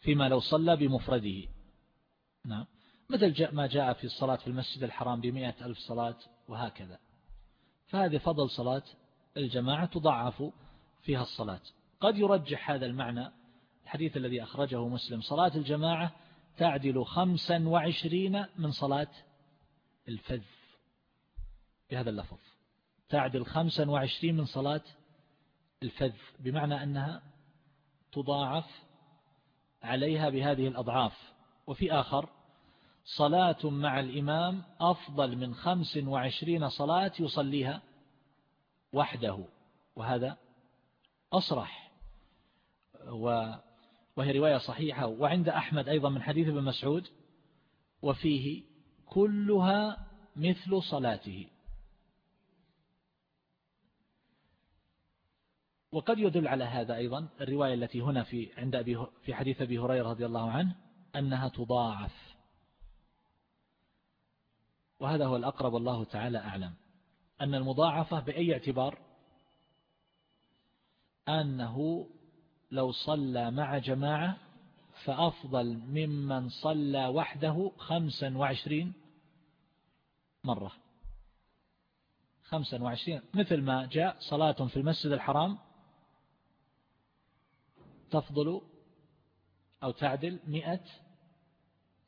فيما لو صلى بمفرده. نعم. مثل ما جاء في الصلاة في المسجد الحرام بمئة ألف صلاة وهكذا. فهذه فضل صلاة الجماعة تضعف فيها الصلاة. قد يرجح هذا المعنى الحديث الذي أخرجه مسلم صلاة الجماعة تعدل خمسا وعشرين من صلاة الفذ بهذا اللفظ. تعدل خمسا وعشرين من صلاة الفذ بمعنى أنها تضاعف عليها بهذه الأضعاف. وفي آخر صلاة مع الإمام أفضل من خمس وعشرين صلاة يصليها وحده وهذا أصرح. وهي رواية صحيحة. وعند أحمد أيضا من حديث ابن مسعود وفيه كلها مثل صلاته. وقد يدل على هذا أيضا الرواية التي هنا في عند أبي في حديث أبي هريرة رضي الله عنه أنها تضاعف. وهذا هو الأقرب الله تعالى أعلم. أن المضاعفة بأي اعتبار؟ أنه لو صلى مع جماعة فأفضل ممن صلى وحده خمسا وعشرين مرة. خمسا وعشرين. مثل ما جاء صلاة في المسجد الحرام تفضل أو تعدل مئة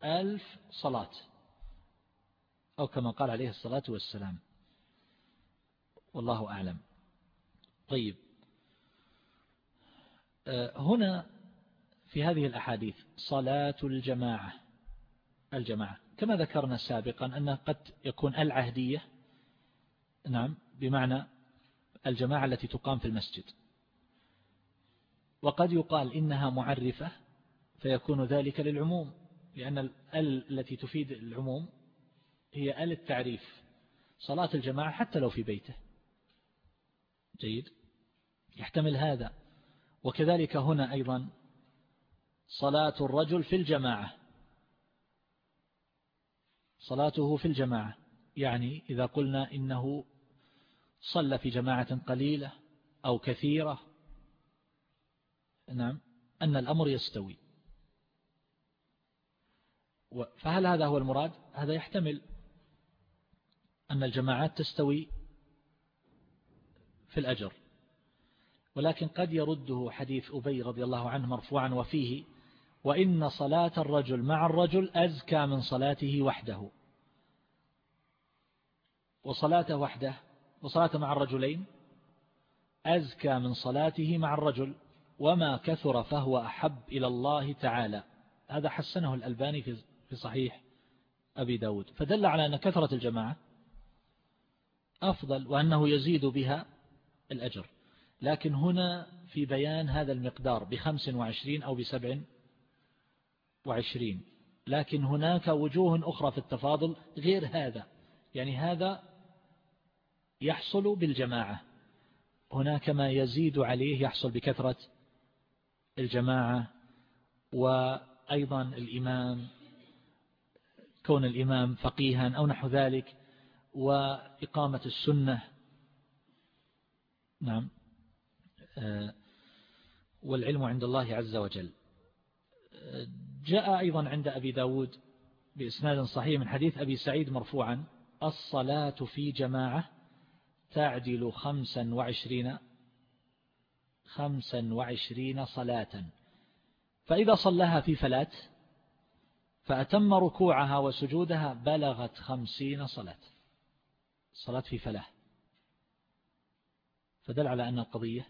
ألف صلاة. أو كما قال عليه الصلاة والسلام. والله أعلم. طيب. آه، هنا في هذه الأحاديث صلاة الجماعة. الجماعة. كما ذكرنا سابقا أنها قد يكون العهدية نعم بمعنى الجماعة التي تقام في المسجد. وقد يقال إنها معرفة فيكون ذلك للعموم لأن ال التي تفيد العموم هي ال التعريف صلاة الجماعة حتى لو في بيته. جيد؟ يحتمل هذا. وكذلك هنا أيضا صلاة الرجل في الجماعة. صلاته في الجماعة. يعني إذا قلنا إنه صلى في جماعة قليلة أو كثيرة نعم أن الأمر يستوي. فهل هذا هو المراد؟ هذا يحتمل أن الجماعات تستوي في الأجر. ولكن قد يرده حديث أبي رضي الله عنه مرفوعا وفيه وإن صلاة الرجل مع الرجل أزكى من صلاته وحده. وصلاته وحده وصلاته مع الرجلين أزكى من صلاته مع الرجل وما كثر فهو أحب إلى الله تعالى. هذا حسنه الألباني في صحيح أبي داود. فدل على أن كثرة الجماعة أفضل وأنه يزيد بها الأجر. لكن هنا في بيان هذا المقدار بخمس وعشرين أو بسبع وعشرين. لكن هناك وجوه أخرى في التفاضل غير هذا. يعني هذا يحصل بالجماعة. هناك ما يزيد عليه يحصل بكثرة الجماعة وأيضا الإمام كون الإمام فقيها أو نحو ذلك وإقامة السنة. نعم. آه، والعلم عند الله عز وجل. آه، جاء أيضا عند أبي داود بإسناد صحيح من حديث أبي سعيد مرفوعا الصلاة في جماعة تعدل خمسا وعشرين خمسا وعشرين صلاة. فإذا صلىها في فلات فأتم ركوعها وسجودها بلغت خمسين صلاة. صلاة في فلاح فدل على أن القضية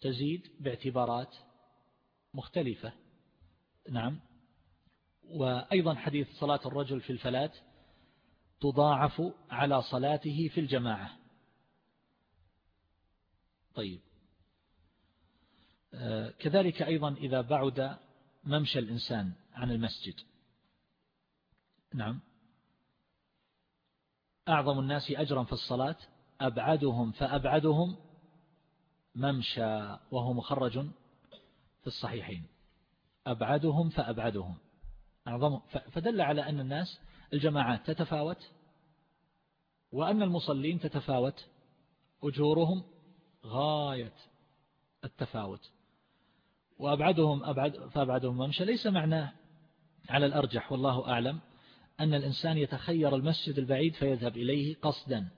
تزيد باعتبارات مختلفة. نعم. وأيضا حديث صلاة الرجل في الفلاة تضاعف على صلاته في الجماعة. طيب. آه، كذلك أيضا إذا بعد ممشى الإنسان عن المسجد. نعم. أعظم الناس أجرا في الصلاة أبعدهم فأبعدهم ممشى وهو مخرج في الصحيحين. أبعدهم فأبعدهم. أعظم فدل على أن الناس الجماعات تتفاوت وأن المصلين تتفاوت أجورهم غاية التفاوت. وأبعدهم أبعد فأبعدهم. ممشى ليس معناه على الأرجح والله أعلم أن الإنسان يتخير المسجد البعيد فيذهب إليه قصدا.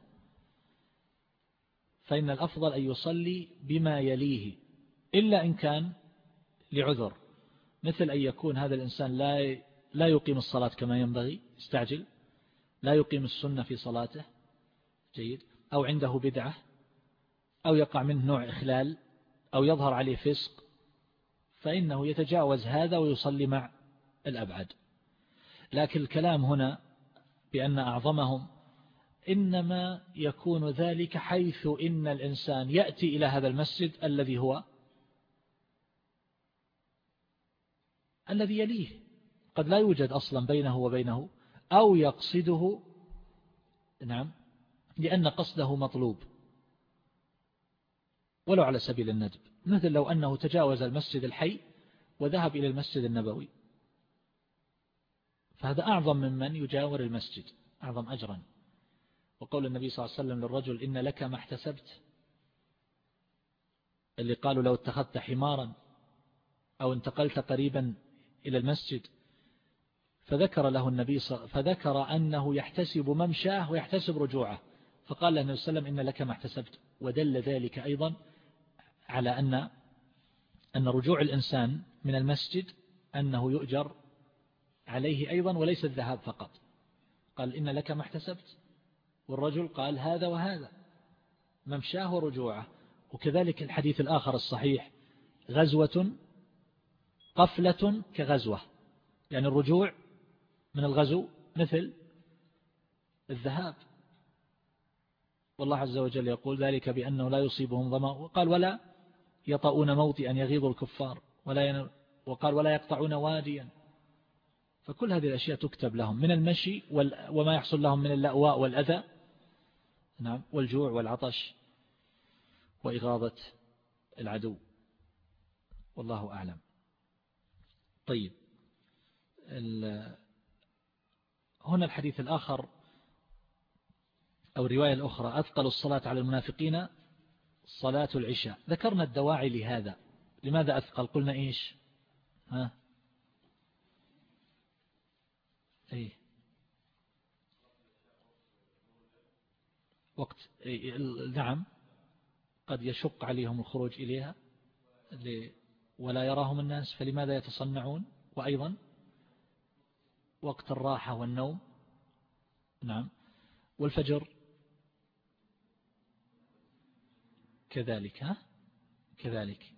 فإن الأفضل أن يصلي بما يليه إلا إن كان لعذر. مثل أن يكون هذا الإنسان لا لا يقيم الصلاة كما ينبغي استعجل لا يقيم السنة في صلاته جيد أو عنده بدعة أو يقع منه نوع إخلال أو يظهر عليه فسق فإنه يتجاوز هذا ويصلي مع الأبعد لكن الكلام هنا بأن أعظمهم إنما يكون ذلك حيث إن الإنسان يأتي إلى هذا المسجد الذي هو الذي يليه. قد لا يوجد أصلا بينه وبينه أو يقصده. نعم. لأن قصده مطلوب. ولو على سبيل الندب. مثل لو أنه تجاوز المسجد الحي وذهب إلى المسجد النبوي. فهذا أعظم ممن يجاور المسجد. أعظم أجرا. وقول النبي صلى الله عليه وسلم للرجل إن لك ما احتسبت. اللي قالوا لو اتخذت حمارا أو انتقلت قريبا إلى المسجد فذكر له النبي صلى فذكر أنه يحتسب ممشاه ويحتسب رجوعه فقال له النبي صلى الله عليه وسلم إن لك ما احتسبت ودل ذلك أيضا على أن أن رجوع الإنسان من المسجد أنه يؤجر عليه أيضا وليس الذهاب فقط. قال إن لك ما احتسبت والرجل قال هذا وهذا ممشاه ورجوعه. وكذلك الحديث الآخر الصحيح غزوة قفلة كغزوة. يعني الرجوع من الغزو مثل الذهاب. والله عز وجل يقول ذلك بأنه لا يصيبهم ظمأ وقال ولا يطؤون موطئا يغيظ الكفار ولا وقال ولا يقطعون واديا. فكل هذه الأشياء تكتب لهم من المشي وما يحصل لهم من اللأواء والأذى. نعم والجوع والعطش وإغاظة العدو. والله أعلم. طيب. هنا الحديث الآخر أو الرواية الأخرى. أثقل الصلاة على المنافقين صلاة العشاء. ذكرنا الدواعي لهذا. لماذا أثقل؟ قلنا إيش؟ ها؟ أي وقت. نعم. قد يشق عليهم الخروج إليها. ولا يراهم الناس فلماذا يتصنعون؟ وأيضا وقت الراحة والنوم. نعم. والفجر كذلك ها؟ كذلك.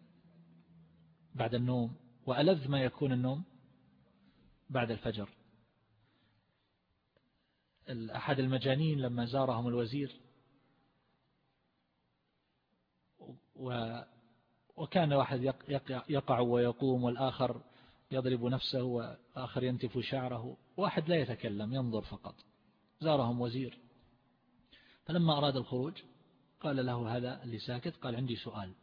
بعد النوم. وألذ ما يكون النوم بعد الفجر. أحد المجانين لما زارهم الوزير وكان واحد يقع ويقوم والآخر يضرب نفسه وآخر ينتف شعره. واحد لا يتكلم ينظر فقط. زارهم وزير. فلما أراد الخروج قال له هذا اللي ساكت قال عندي سؤال.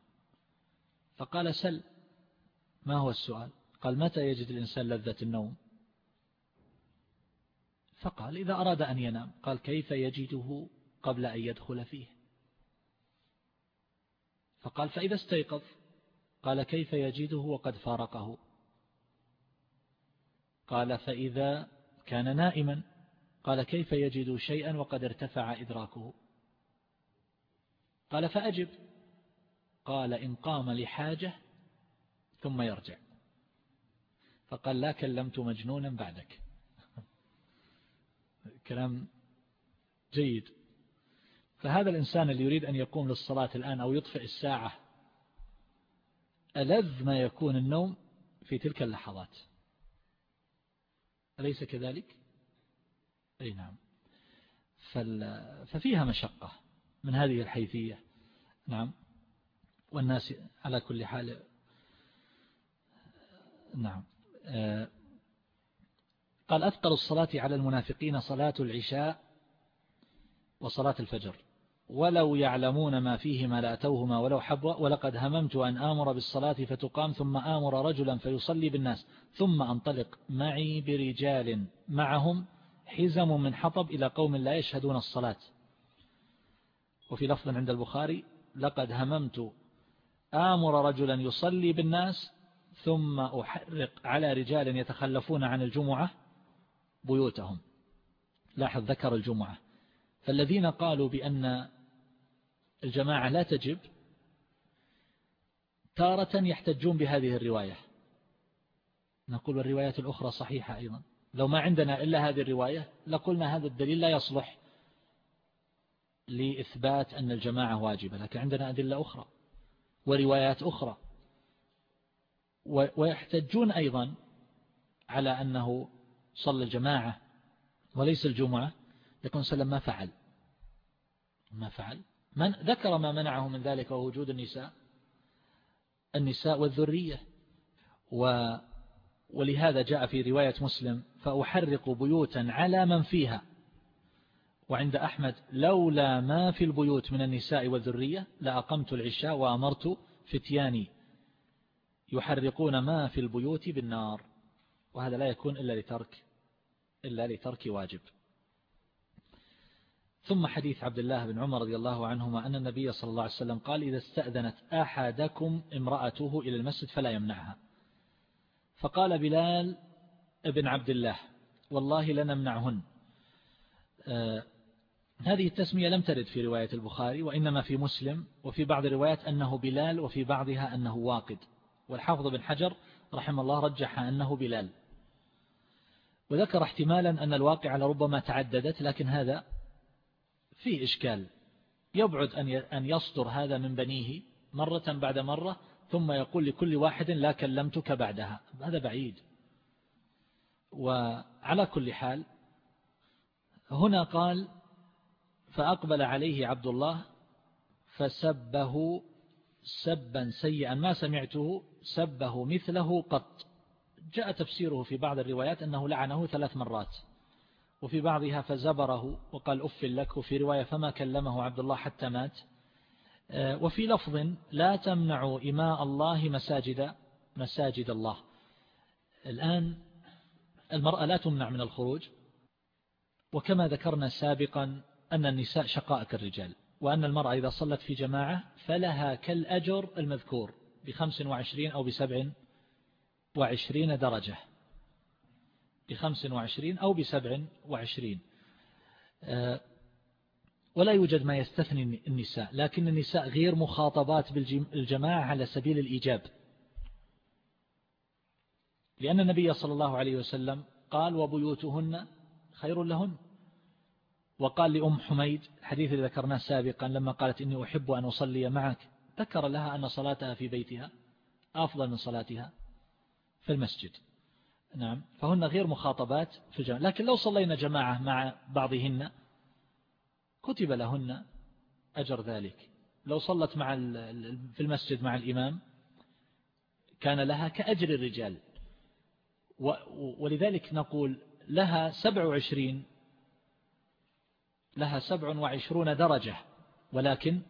فقال سل. ما هو السؤال؟ قال متى يجد الإنسان لذة النوم؟ فقال إذا أراد أن ينام قال كيف يجده قبل أن يدخل فيه؟ فقال فإذا استيقظ قال كيف يجده وقد فارقه. قال فإذا كان نائما قال كيف يجد شيئا وقد ارتفع إدراكه. قال فأجب قال إن قام لحاجة ثم يرجع. فقال لا كلمت مجنونا بعدك. كلام جيد. فهذا الإنسان اللي يريد أن يقوم للصلاة الآن أو يطفئ الساعة ألذ ما يكون النوم في تلك اللحظات. أليس كذلك؟ أي نعم. ففيها مشقة من هذه الحيثية. نعم. والناس على كل حال نعم. آه، قال أثقل الصلاة على المنافقين صلاة العشاء وصلاة الفجر. ولو يعلمون ما فيهما لأتوهما ولو حبوا ولقد هممت أن آمر بالصلاة فتقام ثم آمر رجلا فيصلي بالناس ثم أنطلق معي برجال معهم حزم من حطب إلى قوم لا يشهدون الصلاة. وفي لفظ عند البخاري لقد هممت آمر رجلا يصلي بالناس ثم أحرق على رجال يتخلفون عن الجمعة بيوتهم. لاحظ ذكر الجمعة. فالذين قالوا بأن الجماعة لا تجب تارة يحتجون بهذه الرواية. نقول الروايات الأخرى صحيحة أيضا. لو ما عندنا إلا هذه الرواية لقلنا هذا الدليل لا يصلح لإثبات أن الجماعة واجبة لكن عندنا أدلة أخرى وروايات أخرى. ويحتجون أيضا على أنه صلى الجماعة وليس الجمعة. يكون سلم ما فعل. ما فعل. من ذكر ما منعه من ذلك ووجود النساء. النساء والذرية. و ولهذا جاء في رواية مسلم فأحرق بيوتا على من فيها. وعند أحمد لولا ما في البيوت من النساء والذرية لأقمت العشاء وأمرت فتياني. يحرقون ما في البيوت بالنار. وهذا لا يكون إلا لترك إلا لترك واجب. ثم حديث عبد الله بن عمر رضي الله عنهما أن النبي صلى الله عليه وسلم قال إذا استأذنت أحدكم امرأته إلى المسجد فلا يمنعها. فقال بلال ابن عبد الله والله لنمنعهن آه، هذه التسمية لم ترد في رواية البخاري وإنما في مسلم وفي بعض الروايات أنه بلال وفي بعضها أنه واقد. والحافظ بن حجر رحمه الله رجح أنه بلال. وذكر احتمالا أن الواقع لربما تعددت لكن هذا فيه إشكال. يبعد أن يصدر هذا من بنيه مرة بعد مرة ثم يقول لكل واحد لا كلمتك بعدها. هذا بعيد. وعلى كل حال هنا قال فأقبل عليه عبد الله فسبه سبا سيئا. ما سمعته؟ سبه مثله قط. جاء تفسيره في بعض الروايات أنه لعنه ثلاث مرات. وفي بعضها فزبره وقال أف لك وفي رواية فما كلمه عبد الله حتى مات. آه، وفي لفظ لا تمنعوا إماء الله مساجد مساجد الله. الآن المرأة لا تمنع من الخروج. وكما ذكرنا سابقا أن النساء شقائق الرجال وأن المرأة إذا صلت في جماعة فلها كالأجر المذكور بخمس وعشرين أو بسبع وعشرين درجة. بخمس وعشرين أو بسبع وعشرين. آه، ولا يوجد ما يستثني النساء لكن النساء غير مخاطبات بالجماعة على سبيل الإيجاب. لأن النبي صلى الله عليه وسلم قال وبيوتهن خير لهن. وقال لأم حميد الحديث الذي ذكرناه سابقا لما قالت إني أحب أن أصلي معك. ذكر لها أن صلاتها في بيتها أفضل من صلاتها في المسجد. نعم. فهن غير مخاطبات في الجماعة. لكن لو صلينا جماعة مع بعضهن كتب لهن أجر ذلك. لو صلت مع في المسجد مع الإمام كان لها كأجر الرجال. ولذلك نقول لها سبع وعشرين لها سبع وعشرون درجة. ولكن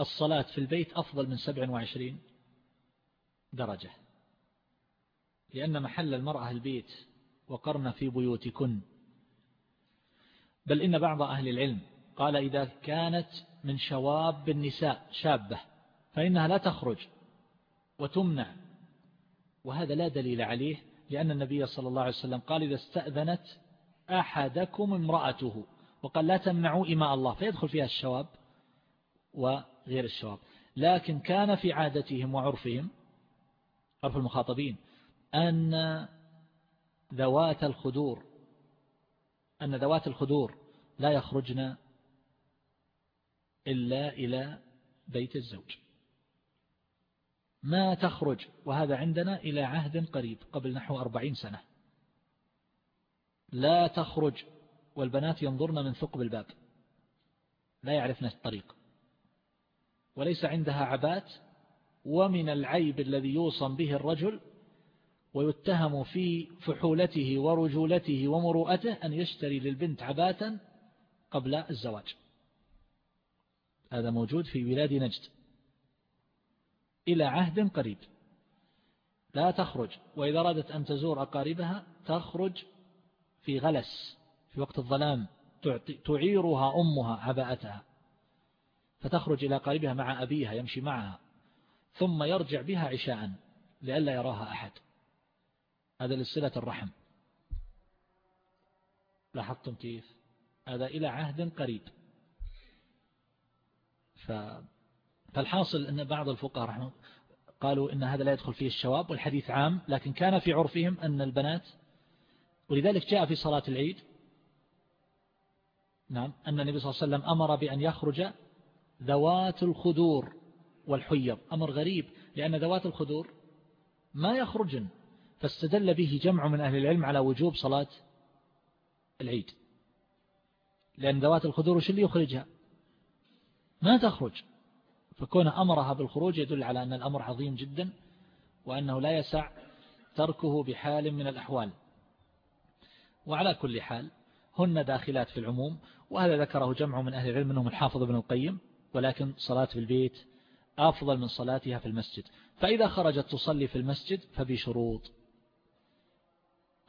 الصلاة في البيت أفضل من سبع وعشرين درجة. لأن محل المرأة البيت وقرن في بيوتكن. بل إن بعض أهل العلم قال إذا كانت من شواب النساء شابة فإنها لا تخرج وتمنع. وهذا لا دليل عليه لأن النبي صلى الله عليه وسلم قال إذا استأذنت أحدكم امرأته وقال لا تمنعوا إماء الله فيدخل فيها الشواب وغير الشواب. لكن كان في عادتهم وعرفهم عرف المخاطبين أن ذوات الخدور أن ذوات الخدور لا يخرجن إلا إلى بيت الزوج. ما تخرج وهذا عندنا إلى عهد قريب قبل نحو أربعين سنة. لا تخرج والبنات ينظرن من ثقب الباب. لا يعرفن الطريق. وليس عندها عبات ومن العيب الذي يوصم به الرجل ويتهم في فحولته ورجولته ومروءته أن يشتري للبنت عباتا قبل الزواج. هذا موجود في بلاد نجد. إلى عهد قريب. لا تخرج. وإذا أرادت أن تزور أقاربها تخرج في غلس في وقت الظلام تعيرها أمها عباءتها. فتخرج إلى قريبها مع أبيها يمشي معها. ثم يرجع بها عشاء لئلا يراها أحد. هذا لصلة الرحم. لاحظتم كيف؟ هذا إلى عهد قريب. فالحاصل أن بعض الفقهاء رحمه قالوا إن هذا لا يدخل فيه الشواب والحديث عام لكن كان في عرفهم أن البنات ولذلك جاء في صلاة العيد نعم أن النبي صلى الله عليه وسلم أمر بأن يخرج ذوات الخدور والحيض. أمر غريب لأن ذوات الخدور ما يخرجن. فاستدل به جمع من أهل العلم على وجوب صلاة العيد. لأن ذوات الخدور وش اللي يخرجها؟ ما تخرج. فكون أمرها بالخروج يدل على أن الأمر عظيم جدا وأنه لا يسع تركه بحال من الأحوال. وعلى كل حال هن داخلات في العموم وهذا ذكره جمع من أهل العلم منهم الحافظ بن القيم ولكن صلاة في البيت أفضل من صلاتها في المسجد. فإذا خرجت تصلي في المسجد فبشروط.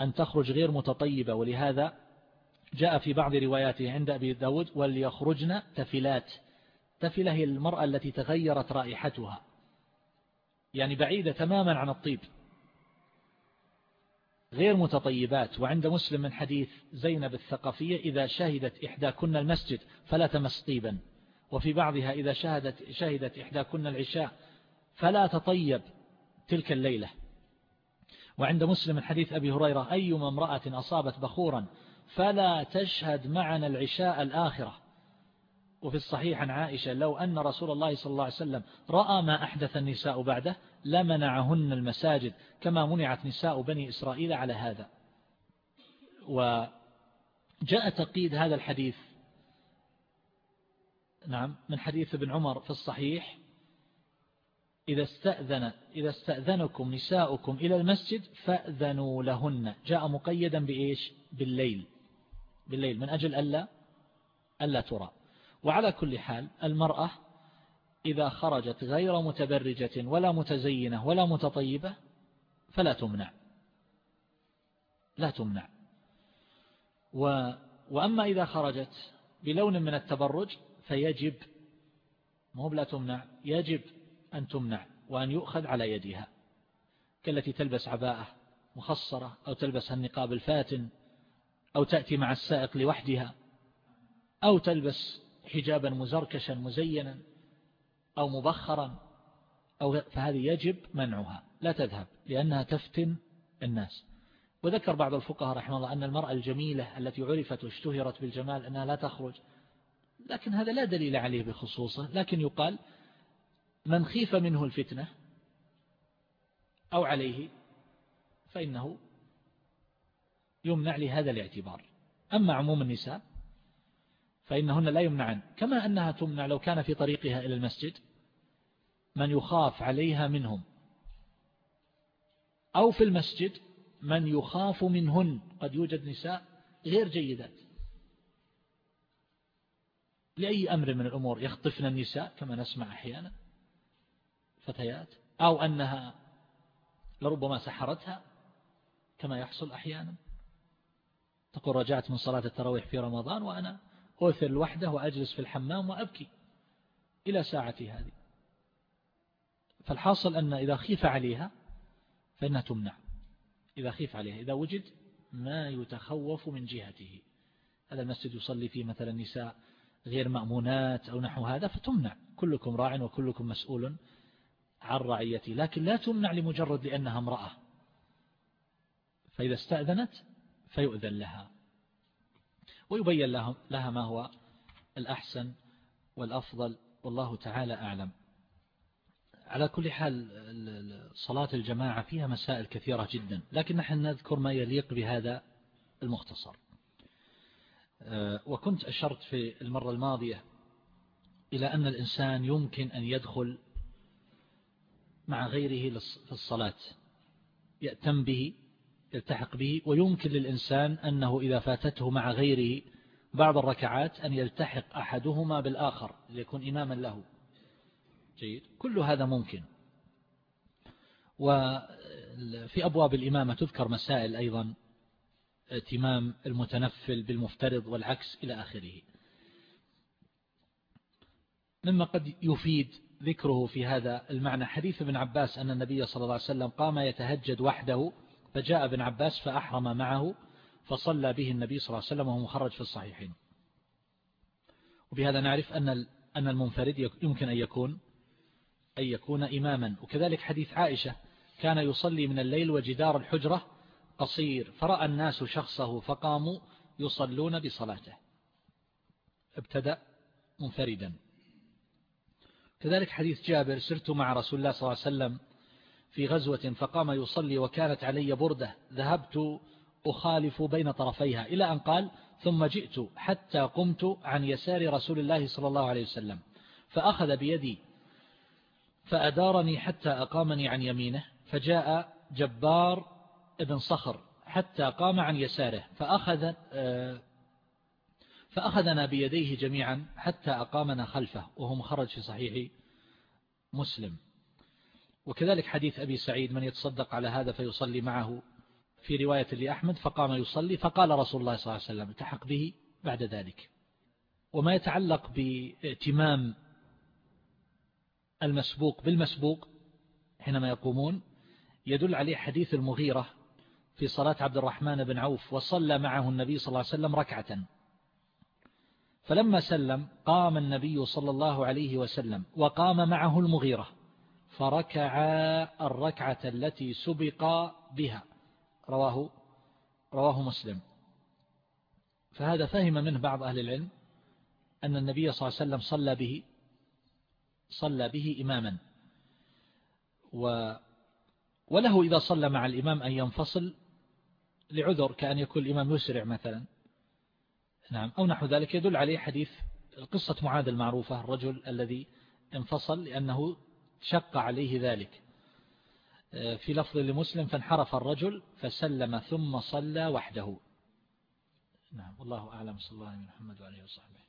أن تخرج غير متطيبة ولهذا جاء في بعض رواياته عند أبي داود وليخرجن تفلات. تفلة هي المرأة التي تغيرت رائحتها. يعني بعيدة تماما عن الطيب. غير متطيبات وعند مسلم من حديث زينب الثقفية إذا شهدت إحداكن المسجد فلا تمس طيبا. وفي بعضها إذا شهدت, شهدت إحداكن العشاء فلا تطيب تلك الليلة. وعند مسلم من حديث أبي هريرة أيما امرأة أصابت بخورا فلا تشهد معنا العشاء الآخرة. وفي الصحيح عن عائشة لو أن رسول الله صلى الله عليه وسلم رأى ما أحدث النساء بعده لمنعهن المساجد كما منعت نساء بني إسرائيل على هذا. وجاء تقييد هذا الحديث نعم من حديث ابن عمر في الصحيح. إذا استأذن إذا استأذنكم نساؤكم إلى المسجد فأذنوا لهن. جاء مقيدا بإيش؟ بالليل. بالليل. من أجل ألا ألا ترى. وعلى كل حال المرأة إذا خرجت غير متبرجة ولا متزينة ولا متطيبة فلا تمنع. لا تمنع. و وأما إذا خرجت بلون من التبرج فيجب مو لا تمنع يجب أن تمنع وأن يؤخذ على يدها كالتي تلبس عباءة مخصرة أو تلبس النقاب الفاتن أو تأتي مع السائق لوحدها أو تلبس حجابا مزركشا مزينا أو مبخرا أو فهذه يجب منعها لا تذهب لأنها تفتن الناس. وذكر بعض الفقهاء رحمه الله أن المرأة الجميلة التي عرفت واشتهرت بالجمال أنها لا تخرج لكن هذا لا دليل عليه بخصوصه لكن يقال من خيف منه الفتنة أو عليه فإنه يمنع لهذا الاعتبار. أما عموم النساء فإنهن لا يمنعن كما أنها تمنع لو كان في طريقها إلى المسجد من يخاف عليها منهم أو في المسجد من يخاف منهن. قد يوجد نساء غير جيدات. لأي أمر من الأمور يخطفن النساء كما نسمع أحيانا؟ فتيات أو أنها لربما سحرتها كما يحصل أحيانا. تقول رجعت من صلاة التراويح في رمضان وأنا أوثر الوحدة وأجلس في الحمام وأبكي إلى ساعتي هذه. فالحاصل أن إذا خيف عليها فإنها تمنع. إذا خيف عليها إذا وجد ما يتخوف من جهته. هذا المسجد يصلي فيه مثلا نساء غير مأمونات أو نحو هذا فتمنع. كلكم راع وكلكم مسؤول عن رعيته لكن لا تمنع لمجرد لأنها امرأة. فإذا استأذنت فيؤذن لها. ويبين لها ما هو الأحسن والأفضل والله تعالى أعلم. على كل حال صلاة الجماعة فيها مسائل كثيرة جدا لكن نحن نذكر ما يليق بهذا المختصر. آه، وكنت أشرت في المرة الماضية إلى أن الإنسان يمكن أن يدخل مع غيره في الصلاة يأتم به يلتحق به ويمكن للإنسان أنه إذا فاتته مع غيره بعض الركعات أن يلتحق أحدهما بالآخر ليكون إماما له. جيد. كل هذا ممكن. وفي أبواب الإمامة تذكر مسائل أيضا اتمام المتنفل بالمفترض والعكس إلى آخره. مما قد يفيد ذكره في هذا المعنى. حديث ابن عباس أن النبي صلى الله عليه وسلم قام يتهجد وحده فجاء ابن عباس فأحرم معه فصلى به النبي صلى الله عليه وسلم وهو مخرج في الصحيحين. وبهذا نعرف أن أن المنفرد يمكن أن يكون أن يكون إماما. وكذلك حديث عائشة كان يصلي من الليل وجدار الحجرة قصير فرأى الناس شخصه فقاموا يصلون بصلاته. ابتدأ منفردا. كذلك حديث جابر سرت مع رسول الله صلى الله عليه وسلم في غزوة فقام يصلي وكانت علي بردة ذهبت أخالف بين طرفيها إلى أن قال ثم جئت حتى قمت عن يسار رسول الله صلى الله عليه وسلم فأخذ بيدي فأدارني حتى أقامني عن يمينه فجاء جبار ابن صخر حتى قام عن يساره فأخذ آه، فأخذنا بيديه جميعا حتى أقامنا خلفه وهو مخرج في صحيح مسلم. وكذلك حديث أبي سعيد من يتصدق على هذا فيصلي معه. في رواية لأحمد فقام يصلي فقال رسول الله صلى الله عليه وسلم التحق به بعد ذلك. وما يتعلق باتمام المسبوق بالمسبوق حينما يقومون يدل عليه حديث المغيرة في صلاة عبد الرحمن بن عوف وصلى معه النبي صلى الله عليه وسلم ركعة. فلما سلم قام النبي صلى الله عليه وسلم وقام معه المغيرة فركعا الركعة التي سبق بها. رواه رواه مسلم. فهذا فهم منه بعض أهل العلم أن النبي صلى الله عليه وسلم صلى به صلى به إماما. و وله إذا صلى مع الإمام أن ينفصل لعذر كأن يكون الإمام يسرع مثلا. نعم. أو نحو ذلك يدل عليه حديث قصة معاذ المعروفة الرجل الذي انفصل لأنه شق عليه ذلك. في لفظ لمسلم فانحرف الرجل فسلم ثم صلى وحده. نعم. والله أعلم. صلى الله عليه محمد وعليه وصحبه